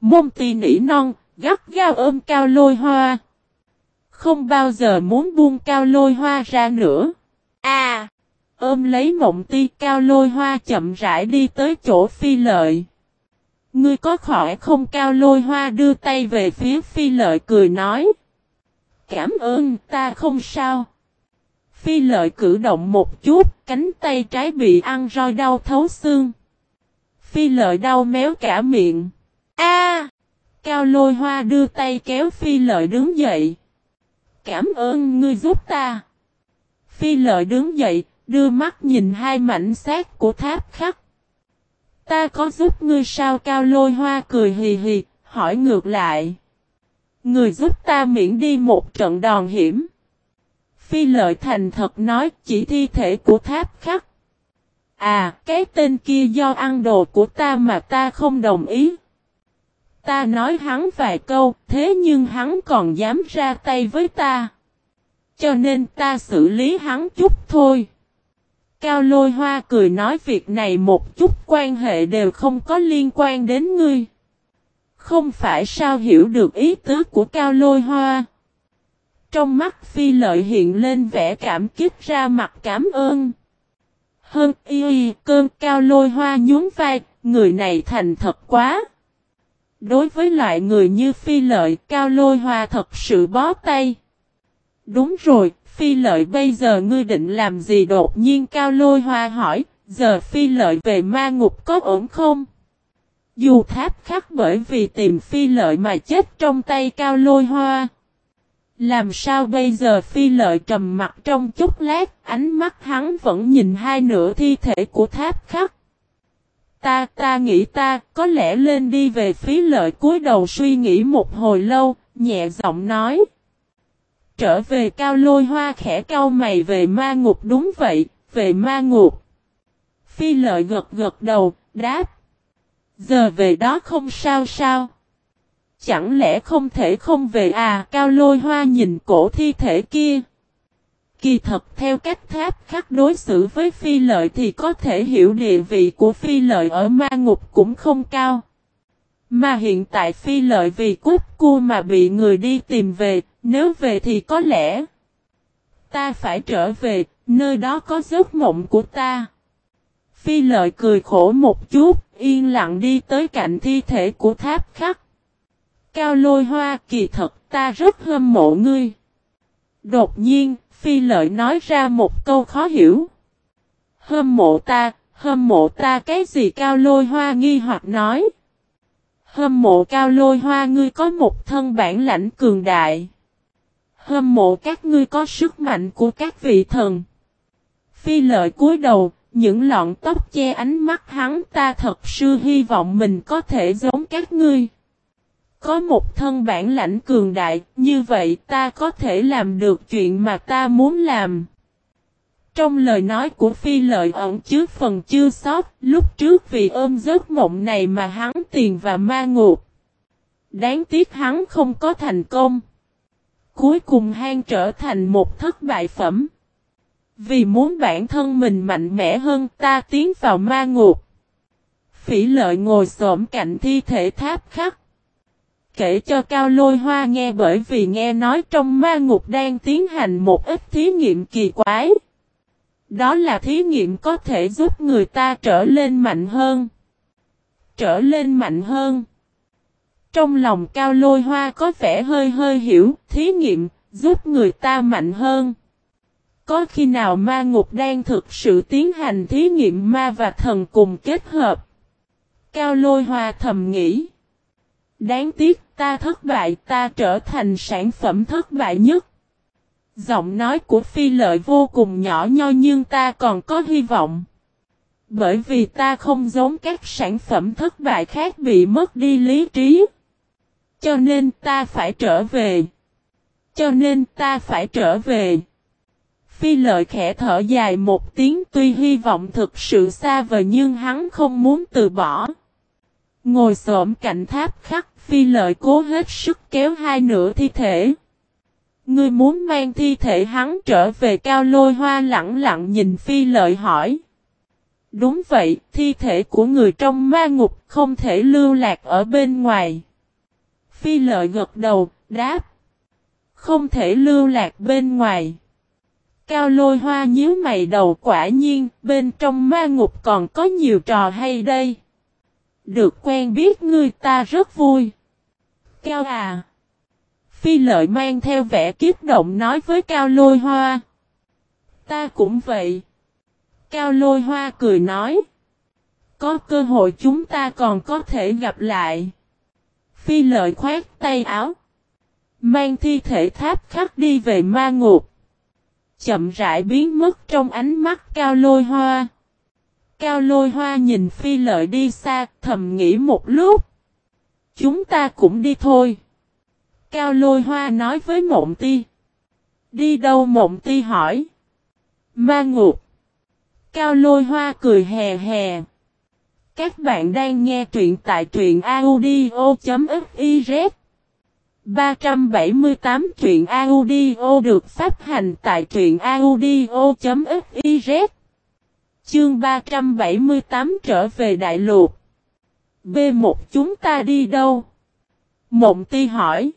Mông ti nỉ non, gắt gao ôm cao lôi hoa. Không bao giờ muốn buông cao lôi hoa ra nữa. À. Ôm lấy mộng ti cao lôi hoa chậm rãi đi tới chỗ phi lợi. Ngươi có khỏi không cao lôi hoa đưa tay về phía phi lợi cười nói. Cảm ơn ta không sao. Phi lợi cử động một chút, cánh tay trái bị ăn roi đau thấu xương. Phi lợi đau méo cả miệng. A! Cao lôi hoa đưa tay kéo phi lợi đứng dậy. Cảm ơn ngươi giúp ta. Phi lợi đứng dậy, đưa mắt nhìn hai mảnh xác của tháp khắc. Ta có giúp ngươi sao cao lôi hoa cười hì hì, hỏi ngược lại. Người giúp ta miễn đi một trận đòn hiểm. Phi lợi thành thật nói chỉ thi thể của tháp khắc. À, cái tên kia do ăn đồ của ta mà ta không đồng ý. Ta nói hắn vài câu, thế nhưng hắn còn dám ra tay với ta. Cho nên ta xử lý hắn chút thôi. Cao lôi hoa cười nói việc này một chút quan hệ đều không có liên quan đến ngươi. Không phải sao hiểu được ý tứ của cao lôi hoa. Trong mắt phi lợi hiện lên vẻ cảm kích ra mặt cảm ơn. Hơn y y cơn cao lôi hoa nhún vai, người này thành thật quá. Đối với loại người như phi lợi, cao lôi hoa thật sự bó tay. Đúng rồi, phi lợi bây giờ ngươi định làm gì đột nhiên cao lôi hoa hỏi, giờ phi lợi về ma ngục có ổn không? Dù tháp khắc bởi vì tìm phi lợi mà chết trong tay cao lôi hoa. Làm sao bây giờ phi lợi trầm mặt trong chút lát, ánh mắt hắn vẫn nhìn hai nửa thi thể của tháp khắc. Ta, ta nghĩ ta, có lẽ lên đi về phí lợi cúi đầu suy nghĩ một hồi lâu, nhẹ giọng nói. Trở về cao lôi hoa khẽ cau mày về ma ngục đúng vậy, về ma ngục. Phi lợi gật gật đầu, đáp. Giờ về đó không sao sao. Chẳng lẽ không thể không về à cao lôi hoa nhìn cổ thi thể kia. Kỳ thật theo cách tháp khắc đối xử với phi lợi thì có thể hiểu địa vị của phi lợi ở ma ngục cũng không cao. Mà hiện tại phi lợi vì cút cua mà bị người đi tìm về, nếu về thì có lẽ ta phải trở về, nơi đó có giấc mộng của ta. Phi lợi cười khổ một chút, yên lặng đi tới cạnh thi thể của tháp khắc. Cao lôi hoa kỳ thật ta rất hâm mộ ngươi. Đột nhiên, phi lợi nói ra một câu khó hiểu. Hâm mộ ta, hâm mộ ta cái gì cao lôi hoa nghi hoặc nói. Hâm mộ cao lôi hoa ngươi có một thân bản lãnh cường đại. Hâm mộ các ngươi có sức mạnh của các vị thần. Phi lợi cúi đầu, những lọn tóc che ánh mắt hắn ta thật sự hy vọng mình có thể giống các ngươi. Có một thân bản lãnh cường đại, như vậy ta có thể làm được chuyện mà ta muốn làm. Trong lời nói của phi lợi ẩn chứa phần chưa sót, lúc trước vì ôm giấc mộng này mà hắn tiền và ma ngục. Đáng tiếc hắn không có thành công. Cuối cùng hang trở thành một thất bại phẩm. Vì muốn bản thân mình mạnh mẽ hơn ta tiến vào ma ngục. phỉ lợi ngồi xổm cạnh thi thể tháp khắc. Kể cho Cao Lôi Hoa nghe bởi vì nghe nói trong ma ngục đang tiến hành một ít thí nghiệm kỳ quái. Đó là thí nghiệm có thể giúp người ta trở lên mạnh hơn. Trở lên mạnh hơn. Trong lòng Cao Lôi Hoa có vẻ hơi hơi hiểu, thí nghiệm giúp người ta mạnh hơn. Có khi nào ma ngục đang thực sự tiến hành thí nghiệm ma và thần cùng kết hợp? Cao lôi hoa thầm nghĩ. Đáng tiếc ta thất bại, ta trở thành sản phẩm thất bại nhất. Giọng nói của phi lợi vô cùng nhỏ nho nhưng ta còn có hy vọng. Bởi vì ta không giống các sản phẩm thất bại khác bị mất đi lý trí. Cho nên ta phải trở về. Cho nên ta phải trở về. Phi lợi khẽ thở dài một tiếng tuy hy vọng thực sự xa vời nhưng hắn không muốn từ bỏ. Ngồi xổm cạnh tháp khắc phi lợi cố hết sức kéo hai nửa thi thể. Ngươi muốn mang thi thể hắn trở về cao lôi hoa lặng lặng nhìn phi lợi hỏi. Đúng vậy, thi thể của người trong ma ngục không thể lưu lạc ở bên ngoài. Phi lợi gật đầu, đáp. Không thể lưu lạc bên ngoài. Cao lôi hoa nhíu mày đầu quả nhiên, bên trong ma ngục còn có nhiều trò hay đây. Được quen biết ngươi ta rất vui. Cao à! Phi lợi mang theo vẻ kiếp động nói với Cao lôi hoa. Ta cũng vậy. Cao lôi hoa cười nói. Có cơ hội chúng ta còn có thể gặp lại. Phi lợi khoát tay áo. Mang thi thể tháp khắc đi về ma ngục chậm rãi biến mất trong ánh mắt cao lôi hoa. Cao lôi hoa nhìn phi lợi đi xa, thầm nghĩ một lúc. Chúng ta cũng đi thôi. Cao lôi hoa nói với mộng ti. Đi đâu mộng ti hỏi. Ma ngục. Cao lôi hoa cười hè hè. Các bạn đang nghe truyện tại truyện audio.fiz 378 truyện audio được phát hành tại truyện audio.fiz Chương 378 trở về đại lục B1 chúng ta đi đâu? Mộng ti hỏi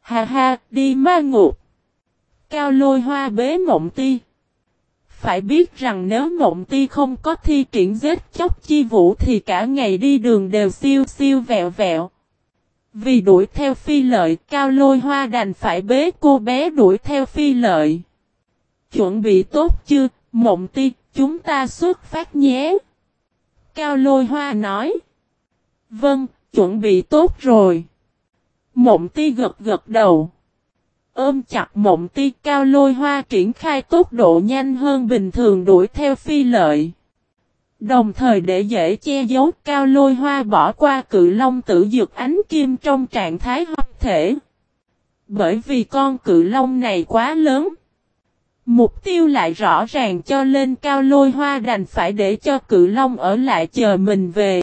Hà hà đi ma ngục Cao lôi hoa bế mộng ti Phải biết rằng nếu mộng ti không có thi triển giết chóc chi vũ thì cả ngày đi đường đều siêu siêu vẹo vẹo vì đuổi theo phi lợi, cao lôi hoa đành phải bế cô bé đuổi theo phi lợi. Chuẩn bị tốt chưa, mộng ti, chúng ta xuất phát nhé. Cao lôi hoa nói. Vâng, chuẩn bị tốt rồi. Mộng ti gật gật đầu. Ôm chặt mộng ti cao lôi hoa triển khai tốc độ nhanh hơn bình thường đuổi theo phi lợi. Đồng thời để dễ che giấu cao lôi hoa bỏ qua cự long tử dược ánh kim trong trạng thái hợp thể. Bởi vì con cự long này quá lớn. Mục tiêu lại rõ ràng cho lên cao lôi hoa đành phải để cho cự long ở lại chờ mình về.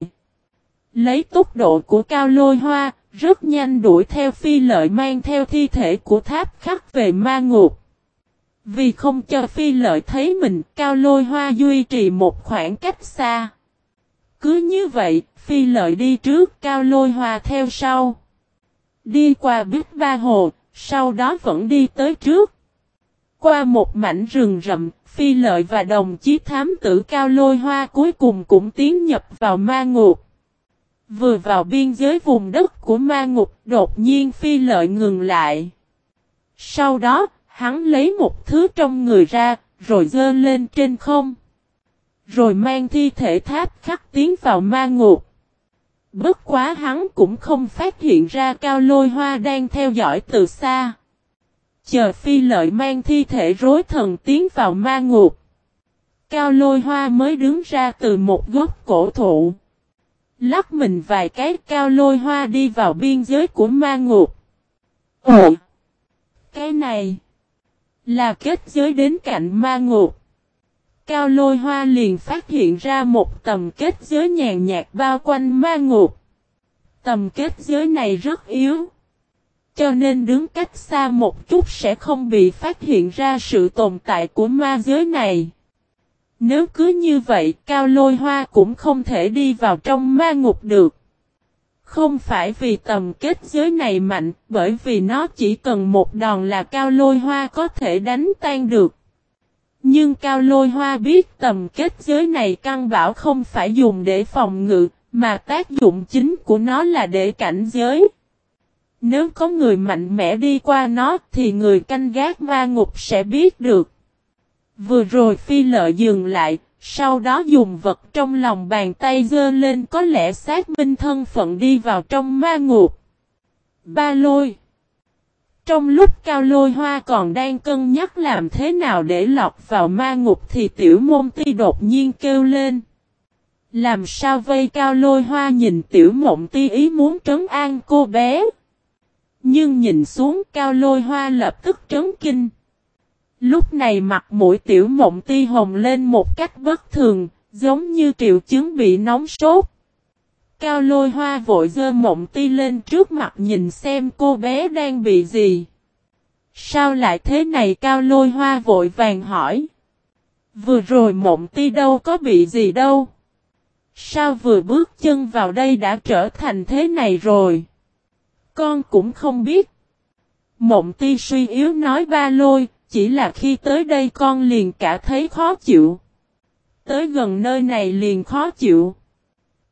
Lấy tốc độ của cao lôi hoa, rất nhanh đuổi theo phi lợi mang theo thi thể của tháp khắc về ma ngục. Vì không cho phi lợi thấy mình, cao lôi hoa duy trì một khoảng cách xa. Cứ như vậy, phi lợi đi trước, cao lôi hoa theo sau. Đi qua biết ba hồ, sau đó vẫn đi tới trước. Qua một mảnh rừng rậm, phi lợi và đồng chí thám tử cao lôi hoa cuối cùng cũng tiến nhập vào ma ngục. Vừa vào biên giới vùng đất của ma ngục, đột nhiên phi lợi ngừng lại. Sau đó, Hắn lấy một thứ trong người ra, rồi dơ lên trên không. Rồi mang thi thể tháp khắc tiến vào ma ngục. Bất quá hắn cũng không phát hiện ra cao lôi hoa đang theo dõi từ xa. Chờ phi lợi mang thi thể rối thần tiến vào ma ngục. Cao lôi hoa mới đứng ra từ một gốc cổ thụ. Lắc mình vài cái cao lôi hoa đi vào biên giới của ma ngục. Ồ! Cái này! Là kết giới đến cạnh ma ngục. Cao lôi hoa liền phát hiện ra một tầm kết giới nhàn nhạt bao quanh ma ngục. Tầm kết giới này rất yếu. Cho nên đứng cách xa một chút sẽ không bị phát hiện ra sự tồn tại của ma giới này. Nếu cứ như vậy, cao lôi hoa cũng không thể đi vào trong ma ngục được. Không phải vì tầm kết giới này mạnh, bởi vì nó chỉ cần một đòn là cao lôi hoa có thể đánh tan được. Nhưng cao lôi hoa biết tầm kết giới này căn bảo không phải dùng để phòng ngự, mà tác dụng chính của nó là để cảnh giới. Nếu có người mạnh mẽ đi qua nó thì người canh gác ma ngục sẽ biết được. Vừa rồi phi lợi dừng lại, sau đó dùng vật trong lòng bàn tay dơ lên có lẽ xác minh thân phận đi vào trong ma ngục. Ba lôi Trong lúc cao lôi hoa còn đang cân nhắc làm thế nào để lọc vào ma ngục thì tiểu môn ti đột nhiên kêu lên. Làm sao vây cao lôi hoa nhìn tiểu mộng ti ý muốn trấn an cô bé. Nhưng nhìn xuống cao lôi hoa lập tức trấn kinh. Lúc này mặt mũi tiểu mộng ti hồng lên một cách bất thường, giống như triệu chứng bị nóng sốt. Cao lôi hoa vội dơ mộng ti lên trước mặt nhìn xem cô bé đang bị gì. Sao lại thế này cao lôi hoa vội vàng hỏi. Vừa rồi mộng ti đâu có bị gì đâu. Sao vừa bước chân vào đây đã trở thành thế này rồi? Con cũng không biết. Mộng ti suy yếu nói ba lôi, chỉ là khi tới đây con liền cả thấy khó chịu. Tới gần nơi này liền khó chịu.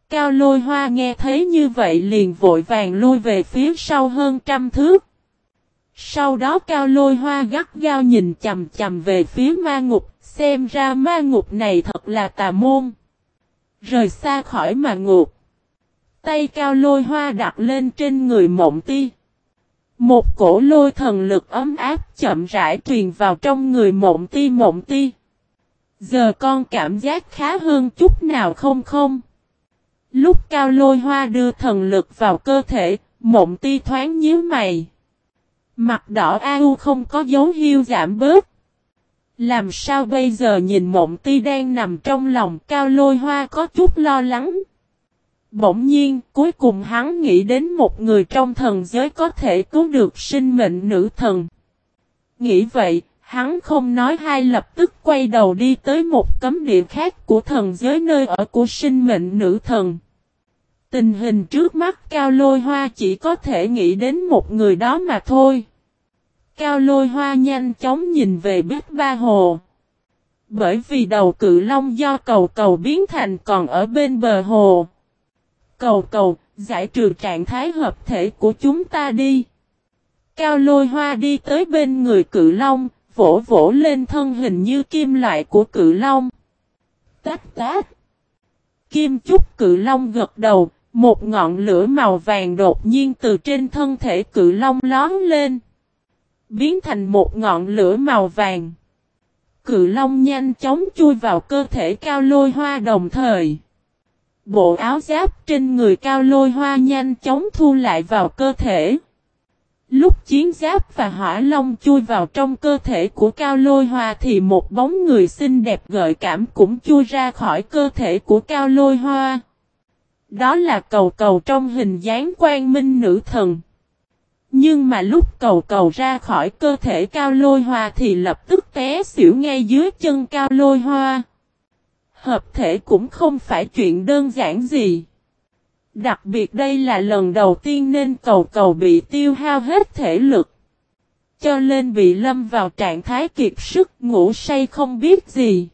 Cao lôi hoa nghe thấy như vậy liền vội vàng lui về phía sau hơn trăm thước. Sau đó cao lôi hoa gắt gao nhìn chầm chầm về phía ma ngục, xem ra ma ngục này thật là tà môn. Rời xa khỏi ma ngục. Tay cao lôi hoa đặt lên trên người mộng ti. Một cổ lôi thần lực ấm áp chậm rãi truyền vào trong người mộng ti mộng ti. Giờ con cảm giác khá hơn chút nào không không? Lúc cao lôi hoa đưa thần lực vào cơ thể, mộng ti thoáng nhíu mày. Mặt đỏ au không có dấu hiệu giảm bớt. Làm sao bây giờ nhìn mộng ti đang nằm trong lòng cao lôi hoa có chút lo lắng. Bỗng nhiên, cuối cùng hắn nghĩ đến một người trong thần giới có thể cứu được sinh mệnh nữ thần. Nghĩ vậy, hắn không nói hai lập tức quay đầu đi tới một cấm địa khác của thần giới nơi ở của sinh mệnh nữ thần. Tình hình trước mắt Cao Lôi Hoa chỉ có thể nghĩ đến một người đó mà thôi. Cao Lôi Hoa nhanh chóng nhìn về Bích Ba Hồ. Bởi vì đầu cự long do cầu cầu biến thành còn ở bên bờ hồ. Cầu cầu, giải trừ trạng thái hợp thể của chúng ta đi. Cao lôi hoa đi tới bên người cự long, vỗ vỗ lên thân hình như kim loại của cự long. Tát tát. Kim chúc cự long gật đầu, một ngọn lửa màu vàng đột nhiên từ trên thân thể cự long lón lên. Biến thành một ngọn lửa màu vàng. Cự long nhanh chóng chui vào cơ thể cao lôi hoa đồng thời. Bộ áo giáp trên người cao lôi hoa nhanh chóng thu lại vào cơ thể. Lúc chiến giáp và hỏa long chui vào trong cơ thể của cao lôi hoa thì một bóng người xinh đẹp gợi cảm cũng chui ra khỏi cơ thể của cao lôi hoa. Đó là cầu cầu trong hình dáng quan minh nữ thần. Nhưng mà lúc cầu cầu ra khỏi cơ thể cao lôi hoa thì lập tức té xỉu ngay dưới chân cao lôi hoa. Hợp thể cũng không phải chuyện đơn giản gì. Đặc biệt đây là lần đầu tiên nên cầu cầu bị tiêu hao hết thể lực. Cho nên bị lâm vào trạng thái kiệt sức ngủ say không biết gì.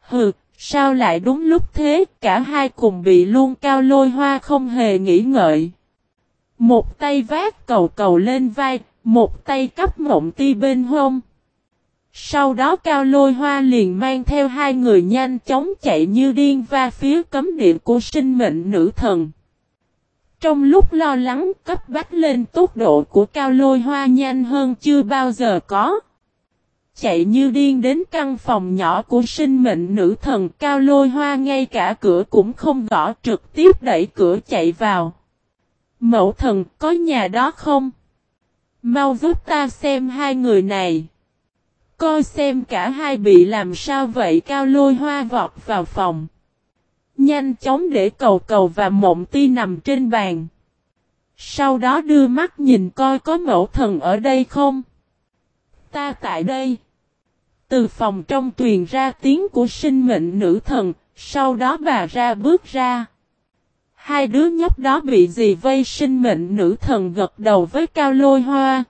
Hừ, sao lại đúng lúc thế, cả hai cùng bị luôn cao lôi hoa không hề nghĩ ngợi. Một tay vác cầu cầu lên vai, một tay cắp mộng ti bên hông. Sau đó Cao Lôi Hoa liền mang theo hai người nhanh chóng chạy như điên va phía cấm địa của sinh mệnh nữ thần. Trong lúc lo lắng, cấp bách lên tốc độ của Cao Lôi Hoa nhanh hơn chưa bao giờ có. Chạy như điên đến căn phòng nhỏ của sinh mệnh nữ thần, Cao Lôi Hoa ngay cả cửa cũng không gõ, trực tiếp đẩy cửa chạy vào. Mẫu thần, có nhà đó không? Mau giúp ta xem hai người này. Coi xem cả hai bị làm sao vậy cao lôi hoa vọt vào phòng. Nhanh chóng để cầu cầu và mộng ti nằm trên bàn. Sau đó đưa mắt nhìn coi có mẫu thần ở đây không. Ta tại đây. Từ phòng trong truyền ra tiếng của sinh mệnh nữ thần, sau đó bà ra bước ra. Hai đứa nhóc đó bị gì vây sinh mệnh nữ thần gật đầu với cao lôi hoa.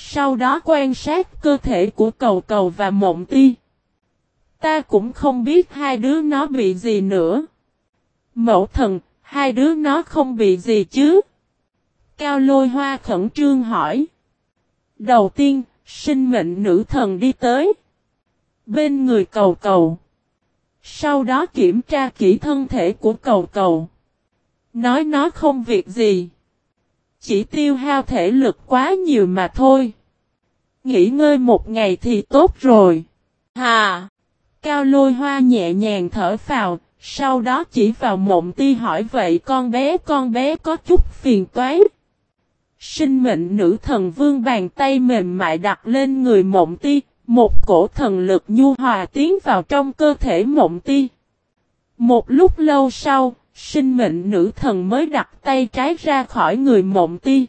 Sau đó quan sát cơ thể của cầu cầu và mộng ti. Ta cũng không biết hai đứa nó bị gì nữa. Mẫu thần, hai đứa nó không bị gì chứ? Cao lôi hoa khẩn trương hỏi. Đầu tiên, sinh mệnh nữ thần đi tới. Bên người cầu cầu. Sau đó kiểm tra kỹ thân thể của cầu cầu. Nói nó không việc gì. Chỉ tiêu hao thể lực quá nhiều mà thôi. Nghỉ ngơi một ngày thì tốt rồi. Hà! Cao lôi hoa nhẹ nhàng thở vào, sau đó chỉ vào mộng ti hỏi vậy con bé con bé có chút phiền toái. Sinh mệnh nữ thần vương bàn tay mềm mại đặt lên người mộng ti, một cổ thần lực nhu hòa tiến vào trong cơ thể mộng ti. Một lúc lâu sau, sinh mệnh nữ thần mới đặt tay trái ra khỏi người mộng ti.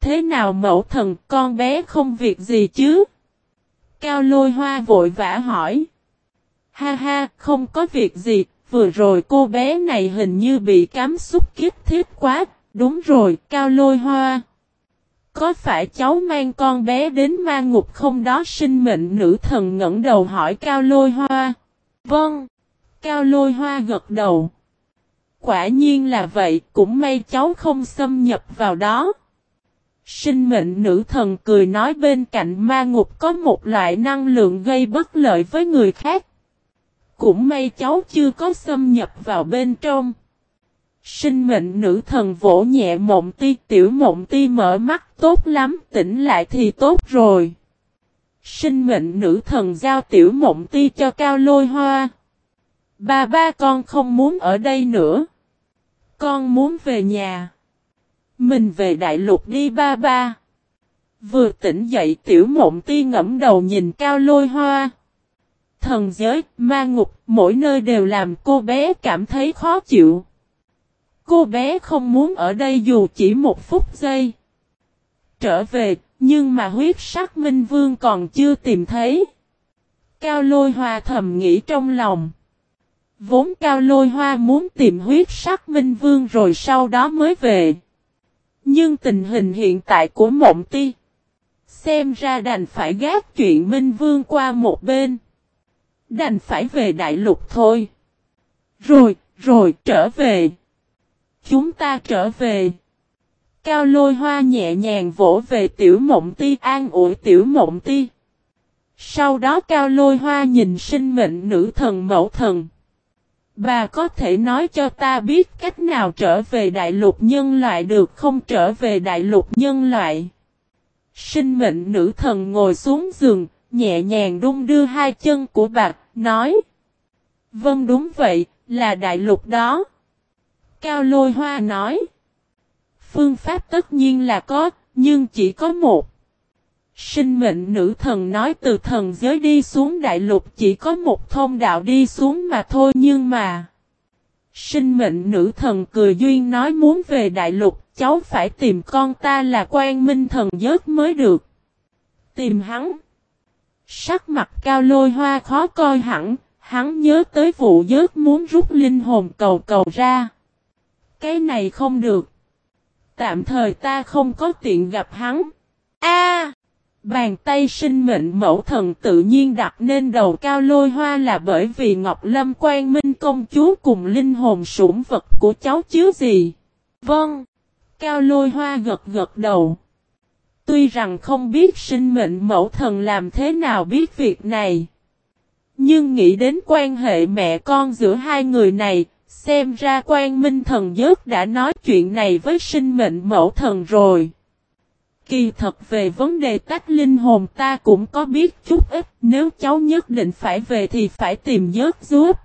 Thế nào mẫu thần con bé không việc gì chứ? Cao lôi hoa vội vã hỏi. Ha ha, không có việc gì, vừa rồi cô bé này hình như bị cắm xúc kiếp thiết quá, đúng rồi, cao lôi hoa. Có phải cháu mang con bé đến ma ngục không đó sinh mệnh nữ thần ngẩng đầu hỏi cao lôi hoa. Vâng. Cao lôi hoa gật đầu. Quả nhiên là vậy, cũng may cháu không xâm nhập vào đó. Sinh mệnh nữ thần cười nói bên cạnh ma ngục có một loại năng lượng gây bất lợi với người khác. Cũng may cháu chưa có xâm nhập vào bên trong. Sinh mệnh nữ thần vỗ nhẹ mộng ti tiểu mộng ti mở mắt tốt lắm tỉnh lại thì tốt rồi. Sinh mệnh nữ thần giao tiểu mộng ti cho cao lôi hoa. Ba ba con không muốn ở đây nữa. Con muốn về nhà. Mình về đại lục đi ba ba. Vừa tỉnh dậy tiểu mộng ti ngẫm đầu nhìn cao lôi hoa. Thần giới, ma ngục, mỗi nơi đều làm cô bé cảm thấy khó chịu. Cô bé không muốn ở đây dù chỉ một phút giây. Trở về, nhưng mà huyết sắc minh vương còn chưa tìm thấy. Cao lôi hoa thầm nghĩ trong lòng. Vốn cao lôi hoa muốn tìm huyết sắc minh vương rồi sau đó mới về. Nhưng tình hình hiện tại của mộng ti. Xem ra đành phải gác chuyện minh vương qua một bên. Đành phải về đại lục thôi. Rồi, rồi trở về. Chúng ta trở về. Cao lôi hoa nhẹ nhàng vỗ về tiểu mộng ti an ủi tiểu mộng ti. Sau đó cao lôi hoa nhìn sinh mệnh nữ thần mẫu thần. Bà có thể nói cho ta biết cách nào trở về đại lục nhân loại được không trở về đại lục nhân loại. Sinh mệnh nữ thần ngồi xuống giường, nhẹ nhàng đung đưa hai chân của bà, nói. Vâng đúng vậy, là đại lục đó. Cao lôi hoa nói. Phương pháp tất nhiên là có, nhưng chỉ có một. Sinh mệnh nữ thần nói từ thần giới đi xuống đại lục chỉ có một thông đạo đi xuống mà thôi nhưng mà. Sinh mệnh nữ thần cười duyên nói muốn về đại lục, cháu phải tìm con ta là quan minh thần giớt mới được. Tìm hắn. Sắc mặt cao lôi hoa khó coi hẳn, hắn nhớ tới vụ giớt muốn rút linh hồn cầu cầu ra. Cái này không được. Tạm thời ta không có tiện gặp hắn. A! Bàn tay sinh mệnh mẫu thần tự nhiên đặt nên đầu cao lôi hoa là bởi vì Ngọc Lâm quan minh công chúa cùng linh hồn sủng vật của cháu chứ gì. Vâng. Cao lôi hoa gật gật đầu. Tuy rằng không biết sinh mệnh mẫu thần làm thế nào biết việc này. Nhưng nghĩ đến quan hệ mẹ con giữa hai người này, Xem ra quan minh thần giớt đã nói chuyện này với sinh mệnh mẫu thần rồi. Kỳ thật về vấn đề tách linh hồn ta cũng có biết chút ít, nếu cháu nhất định phải về thì phải tìm giớt giúp.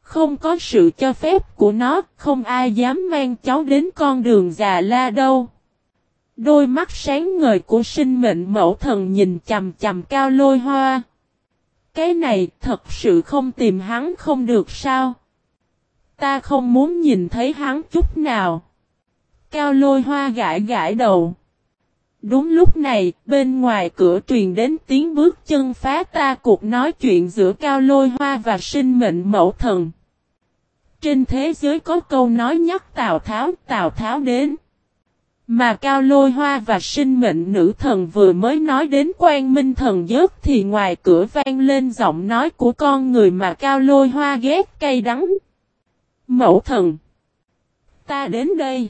Không có sự cho phép của nó, không ai dám mang cháu đến con đường già la đâu. Đôi mắt sáng ngời của sinh mệnh mẫu thần nhìn chầm chầm cao lôi hoa. Cái này thật sự không tìm hắn không được sao. Ta không muốn nhìn thấy hắn chút nào. Cao lôi hoa gãi gãi đầu. Đúng lúc này, bên ngoài cửa truyền đến tiếng bước chân phá ta cuộc nói chuyện giữa Cao Lôi Hoa và sinh mệnh mẫu thần. Trên thế giới có câu nói nhắc Tào Tháo, Tào Tháo đến. Mà Cao Lôi Hoa và sinh mệnh nữ thần vừa mới nói đến quan minh thần giớt thì ngoài cửa vang lên giọng nói của con người mà Cao Lôi Hoa ghét cay đắng. Mẫu thần. Ta đến đây.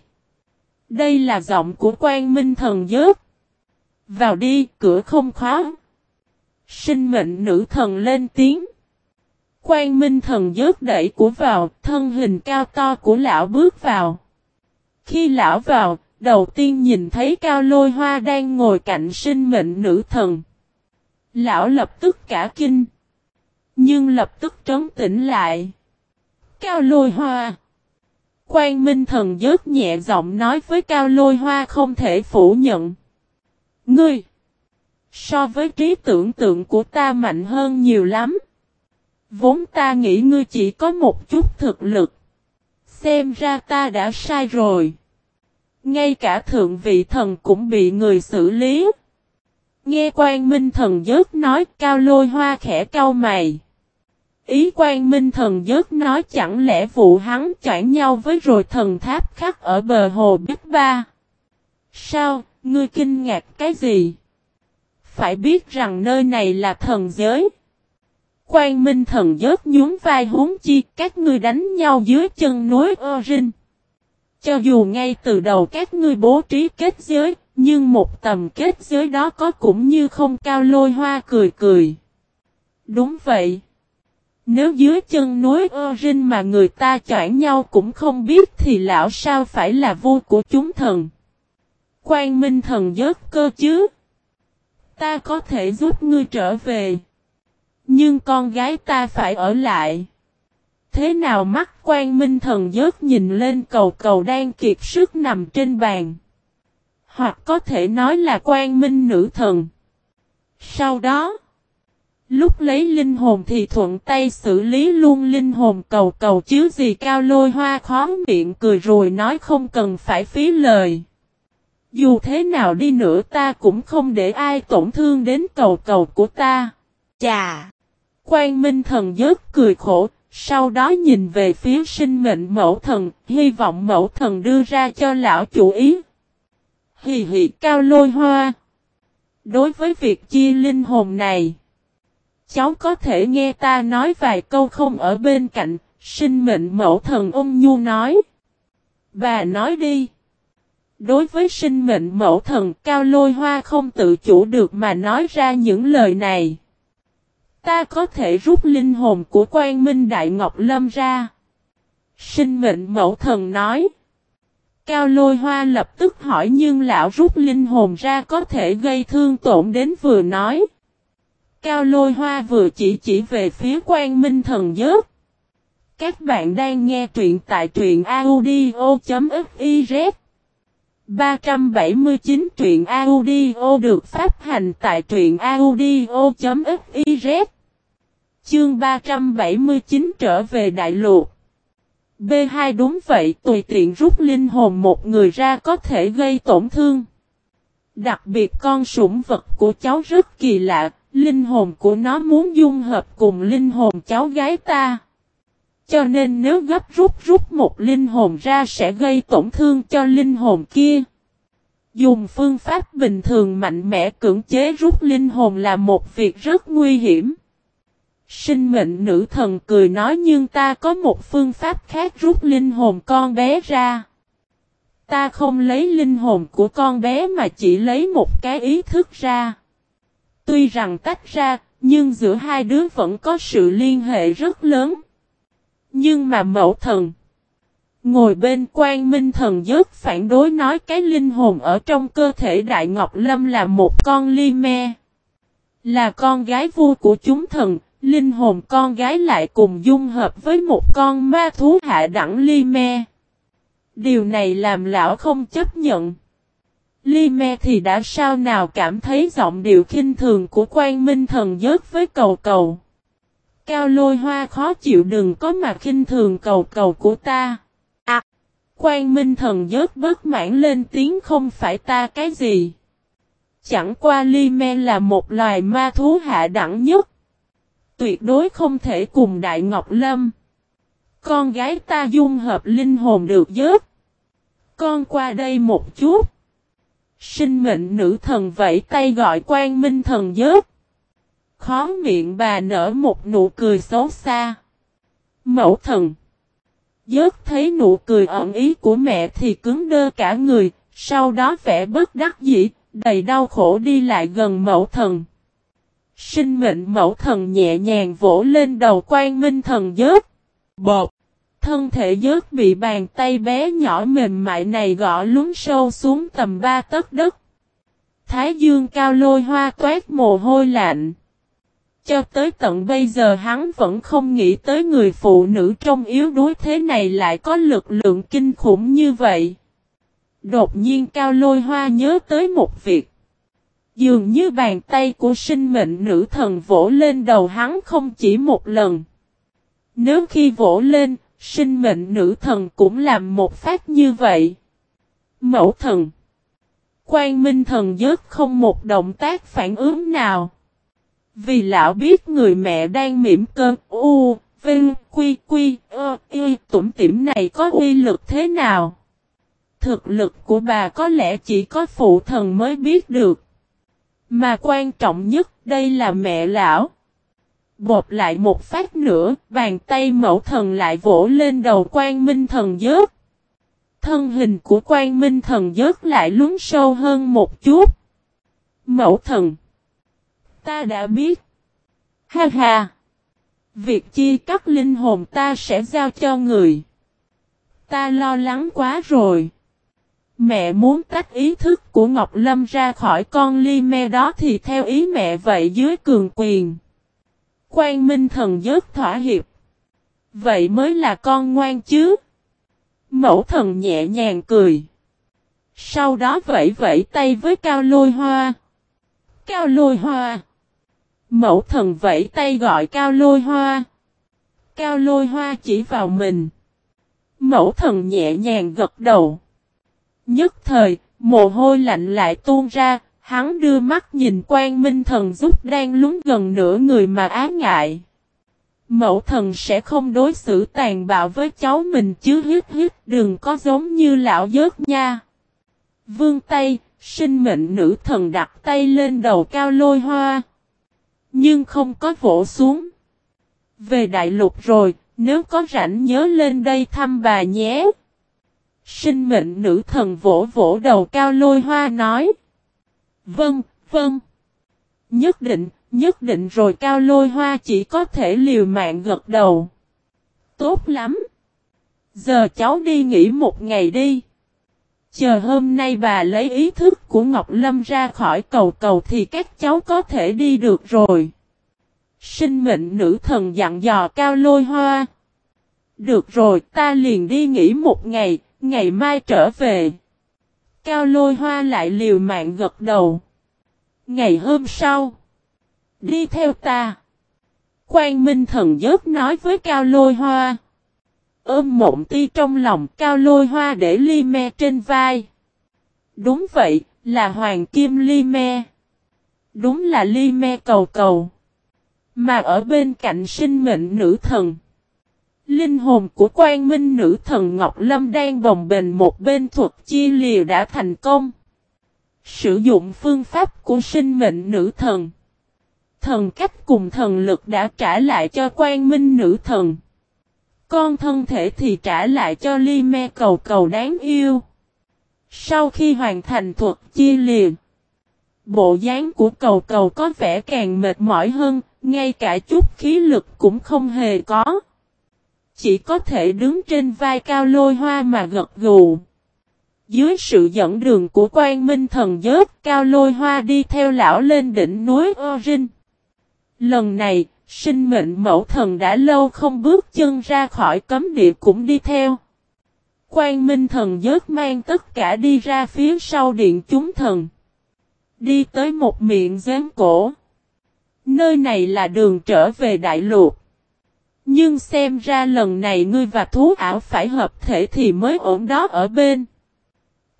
Đây là giọng của quan minh thần giớt. Vào đi, cửa không khóa. Sinh mệnh nữ thần lên tiếng. Quan minh thần dớt đẩy của vào, thân hình cao to của lão bước vào. Khi lão vào, đầu tiên nhìn thấy cao lôi hoa đang ngồi cạnh sinh mệnh nữ thần. Lão lập tức cả kinh. Nhưng lập tức trấn tĩnh lại. Cao lôi hoa. Quan minh thần dớt nhẹ giọng nói với cao lôi hoa không thể phủ nhận. Ngươi! So với trí tưởng tượng của ta mạnh hơn nhiều lắm. Vốn ta nghĩ ngươi chỉ có một chút thực lực. Xem ra ta đã sai rồi. Ngay cả thượng vị thần cũng bị người xử lý. Nghe quan minh thần giớt nói cao lôi hoa khẽ cau mày. Ý quan minh thần giớt nói chẳng lẽ vụ hắn chọn nhau với rồi thần tháp khắc ở bờ hồ Bích Ba. Sao, ngươi kinh ngạc cái gì? Phải biết rằng nơi này là thần giới. Quan minh thần giớt nhún vai huống chi các ngươi đánh nhau dưới chân núi ơ rinh. Cho dù ngay từ đầu các ngươi bố trí kết giới, nhưng một tầm kết giới đó có cũng như không cao lôi hoa cười cười. Đúng vậy. Nếu dưới chân núi ơ rinh mà người ta chọn nhau cũng không biết thì lão sao phải là vua của chúng thần. Quan minh thần giớt cơ chứ. Ta có thể giúp ngươi trở về. Nhưng con gái ta phải ở lại. Thế nào mắt quan minh thần giớt nhìn lên cầu cầu đang kiệt sức nằm trên bàn. Hoặc có thể nói là quan minh nữ thần. Sau đó, lúc lấy linh hồn thì thuận tay xử lý luôn linh hồn cầu cầu chứ gì cao lôi hoa khó miệng cười rồi nói không cần phải phí lời. Dù thế nào đi nữa ta cũng không để ai tổn thương đến cầu cầu của ta. Chà! Quan Minh thần giớt cười khổ, sau đó nhìn về phía sinh mệnh mẫu thần, hy vọng mẫu thần đưa ra cho lão chủ ý. Hì hì cao lôi hoa. Đối với việc chia linh hồn này, cháu có thể nghe ta nói vài câu không ở bên cạnh, sinh mệnh mẫu thần ôm nhu nói. Bà nói đi. Đối với sinh mệnh mẫu thần, cao lôi hoa không tự chủ được mà nói ra những lời này. Ta có thể rút linh hồn của quan minh đại ngọc lâm ra. Sinh mệnh mẫu thần nói. Cao lôi hoa lập tức hỏi nhưng lão rút linh hồn ra có thể gây thương tổn đến vừa nói. Cao lôi hoa vừa chỉ chỉ về phía quan minh thần giớt. Các bạn đang nghe truyện tại truyện audio.fif 379 truyện audio được phát hành tại truyện audio.fiz Chương 379 trở về đại lục B2 đúng vậy tùy tiện rút linh hồn một người ra có thể gây tổn thương. Đặc biệt con sủng vật của cháu rất kỳ lạ, linh hồn của nó muốn dung hợp cùng linh hồn cháu gái ta. Cho nên nếu gấp rút rút một linh hồn ra sẽ gây tổn thương cho linh hồn kia. Dùng phương pháp bình thường mạnh mẽ cưỡng chế rút linh hồn là một việc rất nguy hiểm. Sinh mệnh nữ thần cười nói nhưng ta có một phương pháp khác rút linh hồn con bé ra. Ta không lấy linh hồn của con bé mà chỉ lấy một cái ý thức ra. Tuy rằng tách ra, nhưng giữa hai đứa vẫn có sự liên hệ rất lớn. Nhưng mà mẫu thần Ngồi bên quan minh thần giớt phản đối nói cái linh hồn ở trong cơ thể Đại Ngọc Lâm là một con ly me. Là con gái vua của chúng thần, linh hồn con gái lại cùng dung hợp với một con ma thú hạ đẳng ly me. Điều này làm lão không chấp nhận. Ly me thì đã sao nào cảm thấy giọng điệu khinh thường của quan minh thần giớt với cầu cầu. Cao lôi hoa khó chịu đừng có mà khinh thường cầu cầu của ta. À, quan minh thần giớt bất mãn lên tiếng không phải ta cái gì. Chẳng qua Ly Me là một loài ma thú hạ đẳng nhất. Tuyệt đối không thể cùng Đại Ngọc Lâm. Con gái ta dung hợp linh hồn được dớt. Con qua đây một chút. Sinh mệnh nữ thần vẫy tay gọi quan minh thần dớt. Khó miệng bà nở một nụ cười xấu xa. Mẫu thần. Dớt thấy nụ cười ẩn ý của mẹ thì cứng đơ cả người, sau đó vẻ bất đắc dĩ, đầy đau khổ đi lại gần mẫu thần. Sinh mệnh mẫu thần nhẹ nhàng vỗ lên đầu quan minh thần dớt. Bột. Thân thể dớt bị bàn tay bé nhỏ mềm mại này gõ lún sâu xuống tầm ba tấc đất. Thái dương cao lôi hoa toát mồ hôi lạnh. Cho tới tận bây giờ hắn vẫn không nghĩ tới người phụ nữ trong yếu đuối thế này lại có lực lượng kinh khủng như vậy. Đột nhiên cao lôi hoa nhớ tới một việc. Dường như bàn tay của sinh mệnh nữ thần vỗ lên đầu hắn không chỉ một lần. Nếu khi vỗ lên, sinh mệnh nữ thần cũng làm một phát như vậy. Mẫu thần Quan minh thần giớt không một động tác phản ứng nào. Vì lão biết người mẹ đang mỉm cơm u, vinh, quy, quy, ơ, y, tủm tỉm này có uy lực thế nào. Thực lực của bà có lẽ chỉ có phụ thần mới biết được. Mà quan trọng nhất đây là mẹ lão. Bột lại một phát nữa, bàn tay mẫu thần lại vỗ lên đầu quan minh thần dớt. Thân hình của quan minh thần dớt lại lún sâu hơn một chút. Mẫu thần. Ta đã biết. Ha ha. Việc chia cắt linh hồn ta sẽ giao cho người. Ta lo lắng quá rồi. Mẹ muốn tách ý thức của Ngọc Lâm ra khỏi con ly me đó thì theo ý mẹ vậy dưới cường quyền. Quang Minh thần giớt thỏa hiệp. Vậy mới là con ngoan chứ. Mẫu thần nhẹ nhàng cười. Sau đó vẫy vẫy tay với cao lôi hoa. Cao lôi hoa. Mẫu thần vẫy tay gọi cao lôi hoa. Cao lôi hoa chỉ vào mình. Mẫu thần nhẹ nhàng gật đầu. Nhất thời, mồ hôi lạnh lại tuôn ra, hắn đưa mắt nhìn quan minh thần giúp đang lún gần nửa người mà á ngại. Mẫu thần sẽ không đối xử tàn bạo với cháu mình chứ hít hít đừng có giống như lão dớt nha. Vương tay, sinh mệnh nữ thần đặt tay lên đầu cao lôi hoa. Nhưng không có vỗ xuống. Về đại lục rồi, nếu có rảnh nhớ lên đây thăm bà nhé. Sinh mệnh nữ thần vỗ vỗ đầu cao lôi hoa nói. Vâng, vâng. Nhất định, nhất định rồi cao lôi hoa chỉ có thể liều mạng gật đầu. Tốt lắm. Giờ cháu đi nghỉ một ngày đi. Chờ hôm nay bà lấy ý thức của Ngọc Lâm ra khỏi cầu cầu thì các cháu có thể đi được rồi. Sinh mệnh nữ thần dặn dò cao lôi hoa. Được rồi ta liền đi nghỉ một ngày, ngày mai trở về. Cao lôi hoa lại liều mạng gật đầu. Ngày hôm sau. Đi theo ta. Quang Minh thần giớt nói với Cao lôi hoa. Ôm mộng ti trong lòng Cao lôi hoa để ly me trên vai. Đúng vậy, là hoàng kim ly me. Đúng là ly me cầu cầu. Mà ở bên cạnh sinh mệnh nữ thần. Linh hồn của quan minh nữ thần Ngọc Lâm đang bồng bềnh một bên thuật chi lìa đã thành công. Sử dụng phương pháp của sinh mệnh nữ thần. Thần cách cùng thần lực đã trả lại cho quan minh nữ thần. Con thân thể thì trả lại cho ly me cầu cầu đáng yêu. Sau khi hoàn thành thuật chia liền, bộ dáng của cầu cầu có vẻ càng mệt mỏi hơn, ngay cả chút khí lực cũng không hề có. Chỉ có thể đứng trên vai cao lôi hoa mà gật gù. Dưới sự dẫn đường của quan minh thần giớt, cao lôi hoa đi theo lão lên đỉnh núi Orin. Lần này, sinh mệnh mẫu thần đã lâu không bước chân ra khỏi cấm địa cũng đi theo. Quan minh thần giớt mang tất cả đi ra phía sau điện chúng thần. Đi tới một miệng gián cổ. Nơi này là đường trở về đại lục. Nhưng xem ra lần này ngươi và thú ảo phải hợp thể thì mới ổn đó ở bên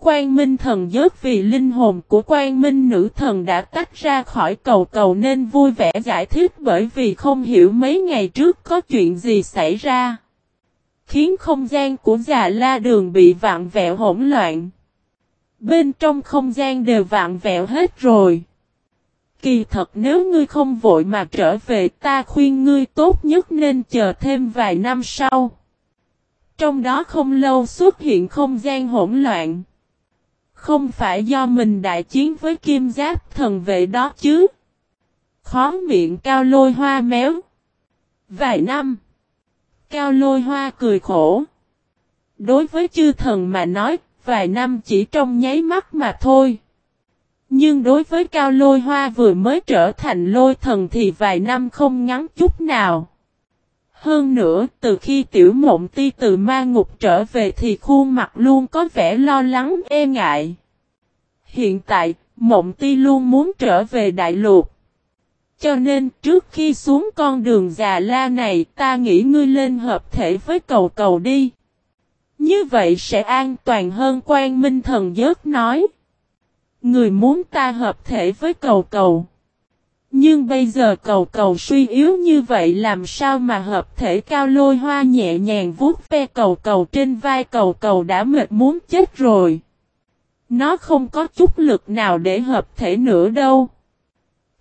quan minh thần giớt vì linh hồn của quan minh nữ thần đã tách ra khỏi cầu cầu nên vui vẻ giải thích bởi vì không hiểu mấy ngày trước có chuyện gì xảy ra. Khiến không gian của già la đường bị vạn vẹo hỗn loạn. Bên trong không gian đều vạn vẹo hết rồi. Kỳ thật nếu ngươi không vội mà trở về ta khuyên ngươi tốt nhất nên chờ thêm vài năm sau. Trong đó không lâu xuất hiện không gian hỗn loạn. Không phải do mình đại chiến với kim giáp thần vệ đó chứ. Khó miệng cao lôi hoa méo. Vài năm. Cao lôi hoa cười khổ. Đối với chư thần mà nói, vài năm chỉ trong nháy mắt mà thôi. Nhưng đối với cao lôi hoa vừa mới trở thành lôi thần thì vài năm không ngắn chút nào. Hơn nữa, từ khi tiểu mộng ti từ ma ngục trở về thì khuôn mặt luôn có vẻ lo lắng e ngại. Hiện tại, mộng ti luôn muốn trở về đại lục. Cho nên, trước khi xuống con đường già la này, ta nghĩ ngươi lên hợp thể với cầu cầu đi. Như vậy sẽ an toàn hơn quan minh thần giớt nói. Người muốn ta hợp thể với cầu cầu. Nhưng bây giờ cầu cầu suy yếu như vậy làm sao mà hợp thể cao lôi hoa nhẹ nhàng vuốt ve cầu cầu trên vai cầu cầu đã mệt muốn chết rồi. Nó không có chút lực nào để hợp thể nữa đâu.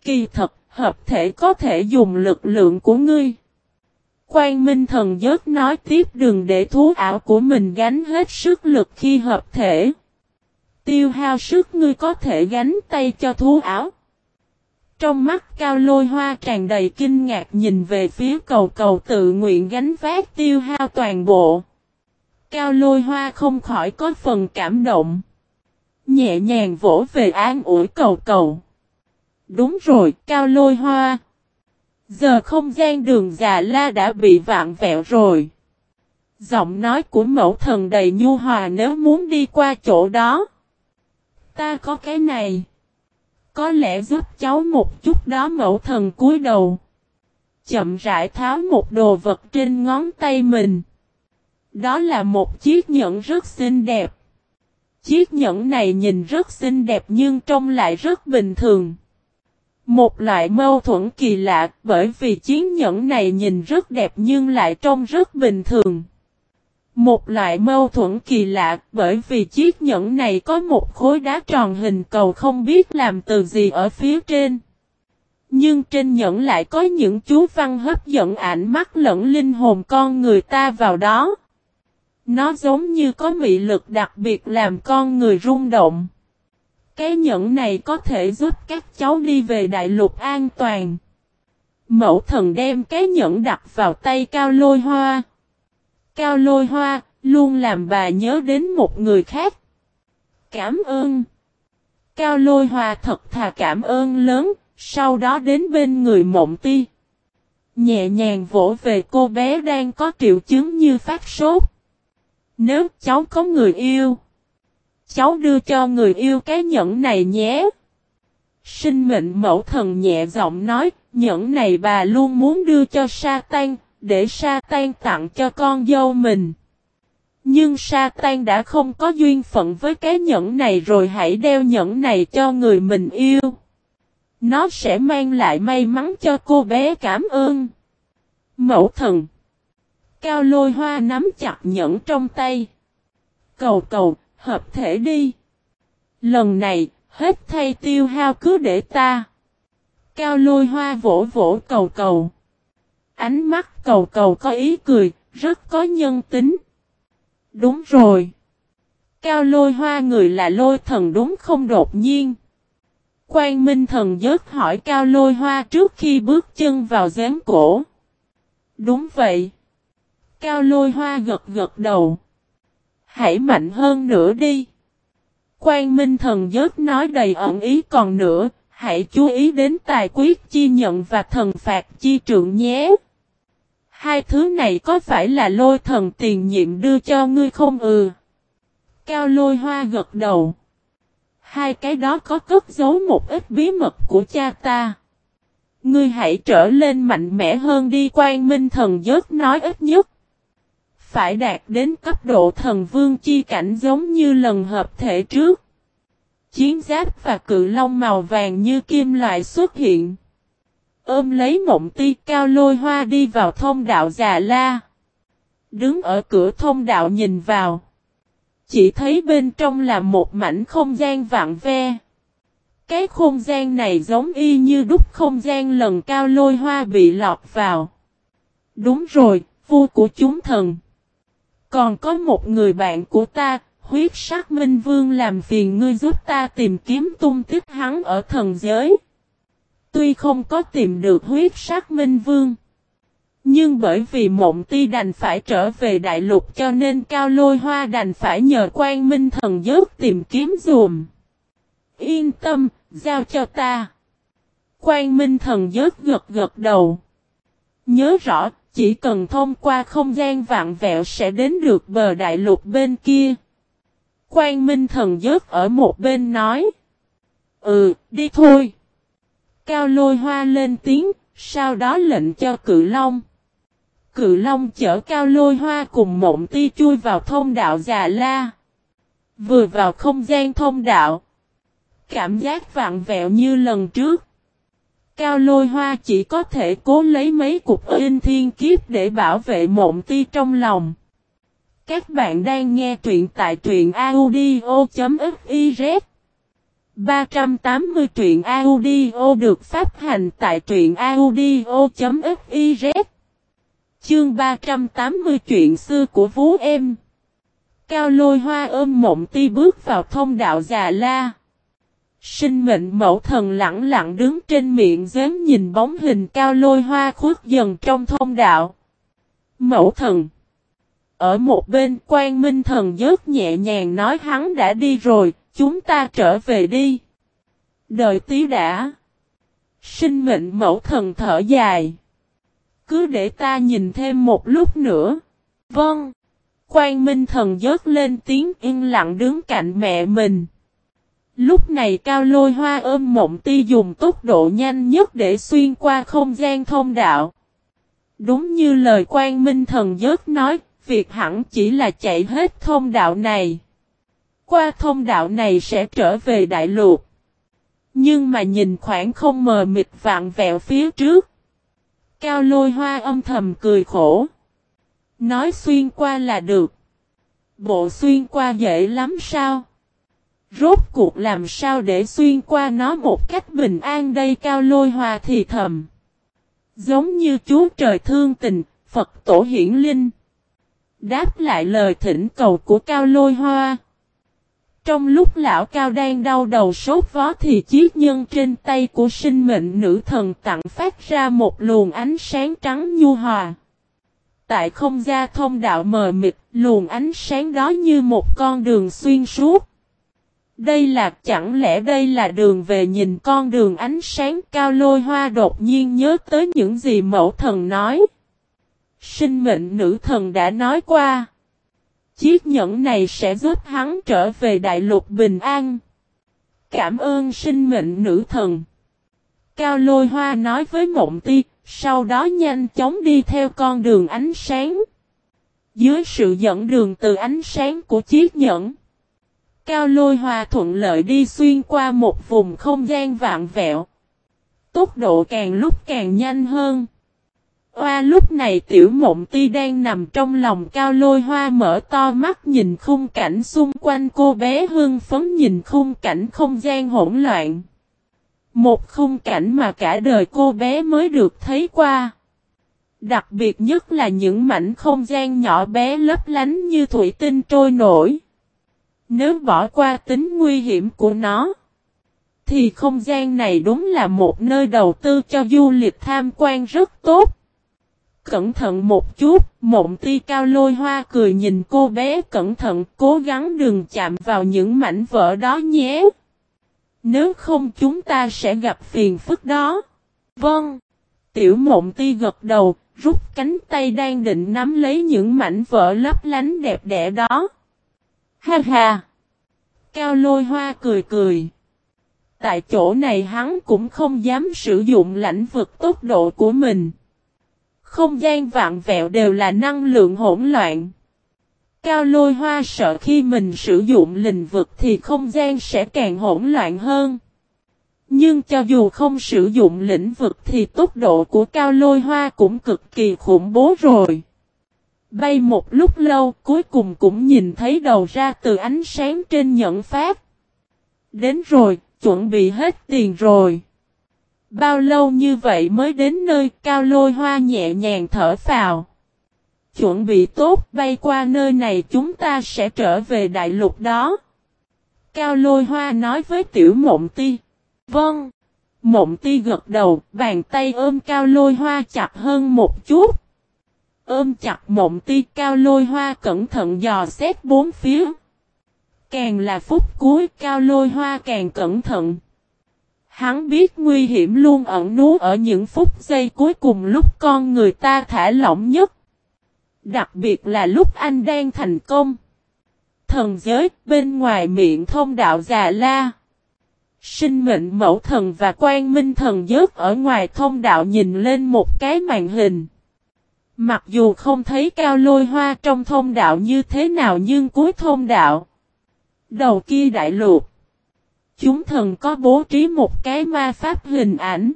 Kỳ thật, hợp thể có thể dùng lực lượng của ngươi. Quan Minh Thần Giớt nói tiếp đừng để thú ảo của mình gánh hết sức lực khi hợp thể. Tiêu hao sức ngươi có thể gánh tay cho thú ảo. Trong mắt cao lôi hoa tràn đầy kinh ngạc nhìn về phía cầu cầu tự nguyện gánh vác tiêu hao toàn bộ. Cao lôi hoa không khỏi có phần cảm động. Nhẹ nhàng vỗ về an ủi cầu cầu. Đúng rồi, cao lôi hoa. Giờ không gian đường già la đã bị vạn vẹo rồi. Giọng nói của mẫu thần đầy nhu hòa nếu muốn đi qua chỗ đó. Ta có cái này. Có lẽ giúp cháu một chút đó mẫu thần cúi đầu. Chậm rãi tháo một đồ vật trên ngón tay mình. Đó là một chiếc nhẫn rất xinh đẹp. Chiếc nhẫn này nhìn rất xinh đẹp nhưng trông lại rất bình thường. Một loại mâu thuẫn kỳ lạ, bởi vì chiến nhẫn này nhìn rất đẹp nhưng lại trông rất bình thường. Một loại mâu thuẫn kỳ lạ, bởi vì chiếc nhẫn này có một khối đá tròn hình cầu không biết làm từ gì ở phía trên. Nhưng trên nhẫn lại có những chú văn hấp dẫn ảnh mắt lẫn linh hồn con người ta vào đó. Nó giống như có mị lực đặc biệt làm con người rung động. Cái nhẫn này có thể giúp các cháu đi về đại lục an toàn. Mẫu thần đem cái nhẫn đặt vào tay cao lôi hoa. Cao lôi hoa, luôn làm bà nhớ đến một người khác. Cảm ơn. Cao lôi hoa thật thà cảm ơn lớn, sau đó đến bên người mộng ti. Nhẹ nhàng vỗ về cô bé đang có triệu chứng như phát sốt. Nếu cháu có người yêu, cháu đưa cho người yêu cái nhẫn này nhé. Sinh mệnh mẫu thần nhẹ giọng nói, nhẫn này bà luôn muốn đưa cho sa tan, để sa tan tặng cho con dâu mình. Nhưng sa tan đã không có duyên phận với cái nhẫn này rồi hãy đeo nhẫn này cho người mình yêu. Nó sẽ mang lại may mắn cho cô bé cảm ơn. Mẫu thần Cao lôi hoa nắm chặt nhẫn trong tay. Cầu cầu, hợp thể đi. Lần này, hết thay tiêu hao cứ để ta. Cao lôi hoa vỗ vỗ cầu cầu. Ánh mắt cầu cầu có ý cười, rất có nhân tính. Đúng rồi. Cao lôi hoa người là lôi thần đúng không đột nhiên. Quang Minh thần giớt hỏi cao lôi hoa trước khi bước chân vào gián cổ. Đúng vậy. Cao lôi hoa gật gật đầu. Hãy mạnh hơn nữa đi. Quang Minh thần giớt nói đầy ẩn ý còn nữa, hãy chú ý đến tài quyết chi nhận và thần phạt chi trượng nhé. Hai thứ này có phải là lôi thần tiền nhiệm đưa cho ngươi không ừ? Cao lôi hoa gật đầu. Hai cái đó có cất giấu một ít bí mật của cha ta. Ngươi hãy trở lên mạnh mẽ hơn đi quan minh thần giớt nói ít nhất. phải đạt đến cấp độ thần vương chi cảnh giống như lần hợp thể trước. Chiến giáp và cự long màu vàng như kim loại xuất hiện. Ôm lấy mộng ti cao lôi hoa đi vào thông đạo già la. Đứng ở cửa thông đạo nhìn vào. Chỉ thấy bên trong là một mảnh không gian vạn ve. Cái không gian này giống y như đúc không gian lần cao lôi hoa bị lọt vào. Đúng rồi, vua của chúng thần. Còn có một người bạn của ta, huyết sắc minh vương làm phiền ngươi giúp ta tìm kiếm tung tích hắn ở thần giới. Tuy không có tìm được huyết sắc minh vương. Nhưng bởi vì mộng ti đành phải trở về đại lục cho nên cao lôi hoa đành phải nhờ quan minh thần giớt tìm kiếm dùm. Yên tâm, giao cho ta. Quan minh thần giớt gật gật đầu. Nhớ rõ, chỉ cần thông qua không gian vạn vẹo sẽ đến được bờ đại lục bên kia. Quan minh thần giớt ở một bên nói. Ừ, đi thôi. Cao lôi hoa lên tiếng, sau đó lệnh cho cự long. Cự long chở cao lôi hoa cùng mộng ti chui vào thông đạo già la. Vừa vào không gian thông đạo. Cảm giác vạn vẹo như lần trước. Cao lôi hoa chỉ có thể cố lấy mấy cục in thiên kiếp để bảo vệ mộng ti trong lòng. Các bạn đang nghe truyện tại truyện audio.fif 380 truyện audio được phát hành tại truyện audio.fiz Chương 380 chuyện xưa của vú em Cao lôi hoa ôm mộng ti bước vào thông đạo già la. Sinh mệnh mẫu thần lặng lặng đứng trên miệng dám nhìn bóng hình cao lôi hoa khuất dần trong thông đạo. Mẫu thần Ở một bên quan minh thần dớt nhẹ nhàng nói hắn đã đi rồi, chúng ta trở về đi. Đợi tí đã. Sinh mệnh mẫu thần thở dài. Cứ để ta nhìn thêm một lúc nữa. Vâng. Quan Minh thần dớt lên tiếng yên lặng đứng cạnh mẹ mình. Lúc này cao lôi hoa ôm mộng ti dùng tốc độ nhanh nhất để xuyên qua không gian thông đạo. Đúng như lời quan minh thần dớt nói, việc hẳn chỉ là chạy hết thông đạo này. Qua thông đạo này sẽ trở về đại lục. Nhưng mà nhìn khoảng không mờ mịt vạn vẹo phía trước. Cao lôi hoa âm thầm cười khổ. Nói xuyên qua là được. Bộ xuyên qua dễ lắm sao? Rốt cuộc làm sao để xuyên qua nó một cách bình an đây cao lôi hoa thì thầm. Giống như Chúa trời thương tình, Phật tổ hiển linh. Đáp lại lời thỉnh cầu của cao lôi hoa. Trong lúc lão cao đang đau đầu sốt vó thì chiếc nhân trên tay của sinh mệnh nữ thần tặng phát ra một luồng ánh sáng trắng nhu hòa. Tại không gian thông đạo mờ mịt, luồng ánh sáng đó như một con đường xuyên suốt. Đây là chẳng lẽ đây là đường về nhìn con đường ánh sáng cao lôi hoa đột nhiên nhớ tới những gì mẫu thần nói. Sinh mệnh nữ thần đã nói qua. Chiếc nhẫn này sẽ giúp hắn trở về đại lục bình an. Cảm ơn sinh mệnh nữ thần. Cao lôi hoa nói với mộng ti, sau đó nhanh chóng đi theo con đường ánh sáng. Dưới sự dẫn đường từ ánh sáng của chiếc nhẫn. Cao lôi hoa thuận lợi đi xuyên qua một vùng không gian vạn vẹo. Tốc độ càng lúc càng nhanh hơn. Oa lúc này tiểu mộng ti đang nằm trong lòng cao lôi hoa mở to mắt nhìn khung cảnh xung quanh cô bé hương phấn nhìn khung cảnh không gian hỗn loạn. Một khung cảnh mà cả đời cô bé mới được thấy qua. Đặc biệt nhất là những mảnh không gian nhỏ bé lấp lánh như thủy tinh trôi nổi. Nếu bỏ qua tính nguy hiểm của nó, thì không gian này đúng là một nơi đầu tư cho du lịch tham quan rất tốt. Cẩn thận một chút, mộng ti cao lôi hoa cười nhìn cô bé cẩn thận cố gắng đừng chạm vào những mảnh vỡ đó nhé. Nếu không chúng ta sẽ gặp phiền phức đó. Vâng. Tiểu mộng ti gật đầu, rút cánh tay đang định nắm lấy những mảnh vỡ lấp lánh đẹp đẽ đó. Ha ha. Cao lôi hoa cười cười. Tại chỗ này hắn cũng không dám sử dụng lãnh vực tốc độ của mình. Không gian vạn vẹo đều là năng lượng hỗn loạn. Cao lôi hoa sợ khi mình sử dụng lĩnh vực thì không gian sẽ càng hỗn loạn hơn. Nhưng cho dù không sử dụng lĩnh vực thì tốc độ của cao lôi hoa cũng cực kỳ khủng bố rồi. Bay một lúc lâu cuối cùng cũng nhìn thấy đầu ra từ ánh sáng trên nhẫn pháp. Đến rồi, chuẩn bị hết tiền rồi. Bao lâu như vậy mới đến nơi cao lôi hoa nhẹ nhàng thở phào. Chuẩn bị tốt bay qua nơi này chúng ta sẽ trở về đại lục đó. Cao lôi hoa nói với tiểu mộng ti. Vâng. Mộng ti gật đầu, bàn tay ôm cao lôi hoa chặt hơn một chút. Ôm chặt mộng ti cao lôi hoa cẩn thận dò xét bốn phía. Càng là phút cuối cao lôi hoa càng cẩn thận. Hắn biết nguy hiểm luôn ẩn nú ở những phút giây cuối cùng lúc con người ta thả lỏng nhất. Đặc biệt là lúc anh đang thành công. Thần giới bên ngoài miệng thông đạo già la. Sinh mệnh mẫu thần và quan minh thần giớt ở ngoài thông đạo nhìn lên một cái màn hình. Mặc dù không thấy cao lôi hoa trong thông đạo như thế nào nhưng cuối thông đạo. Đầu kia đại lục. Chúng thần có bố trí một cái ma pháp hình ảnh.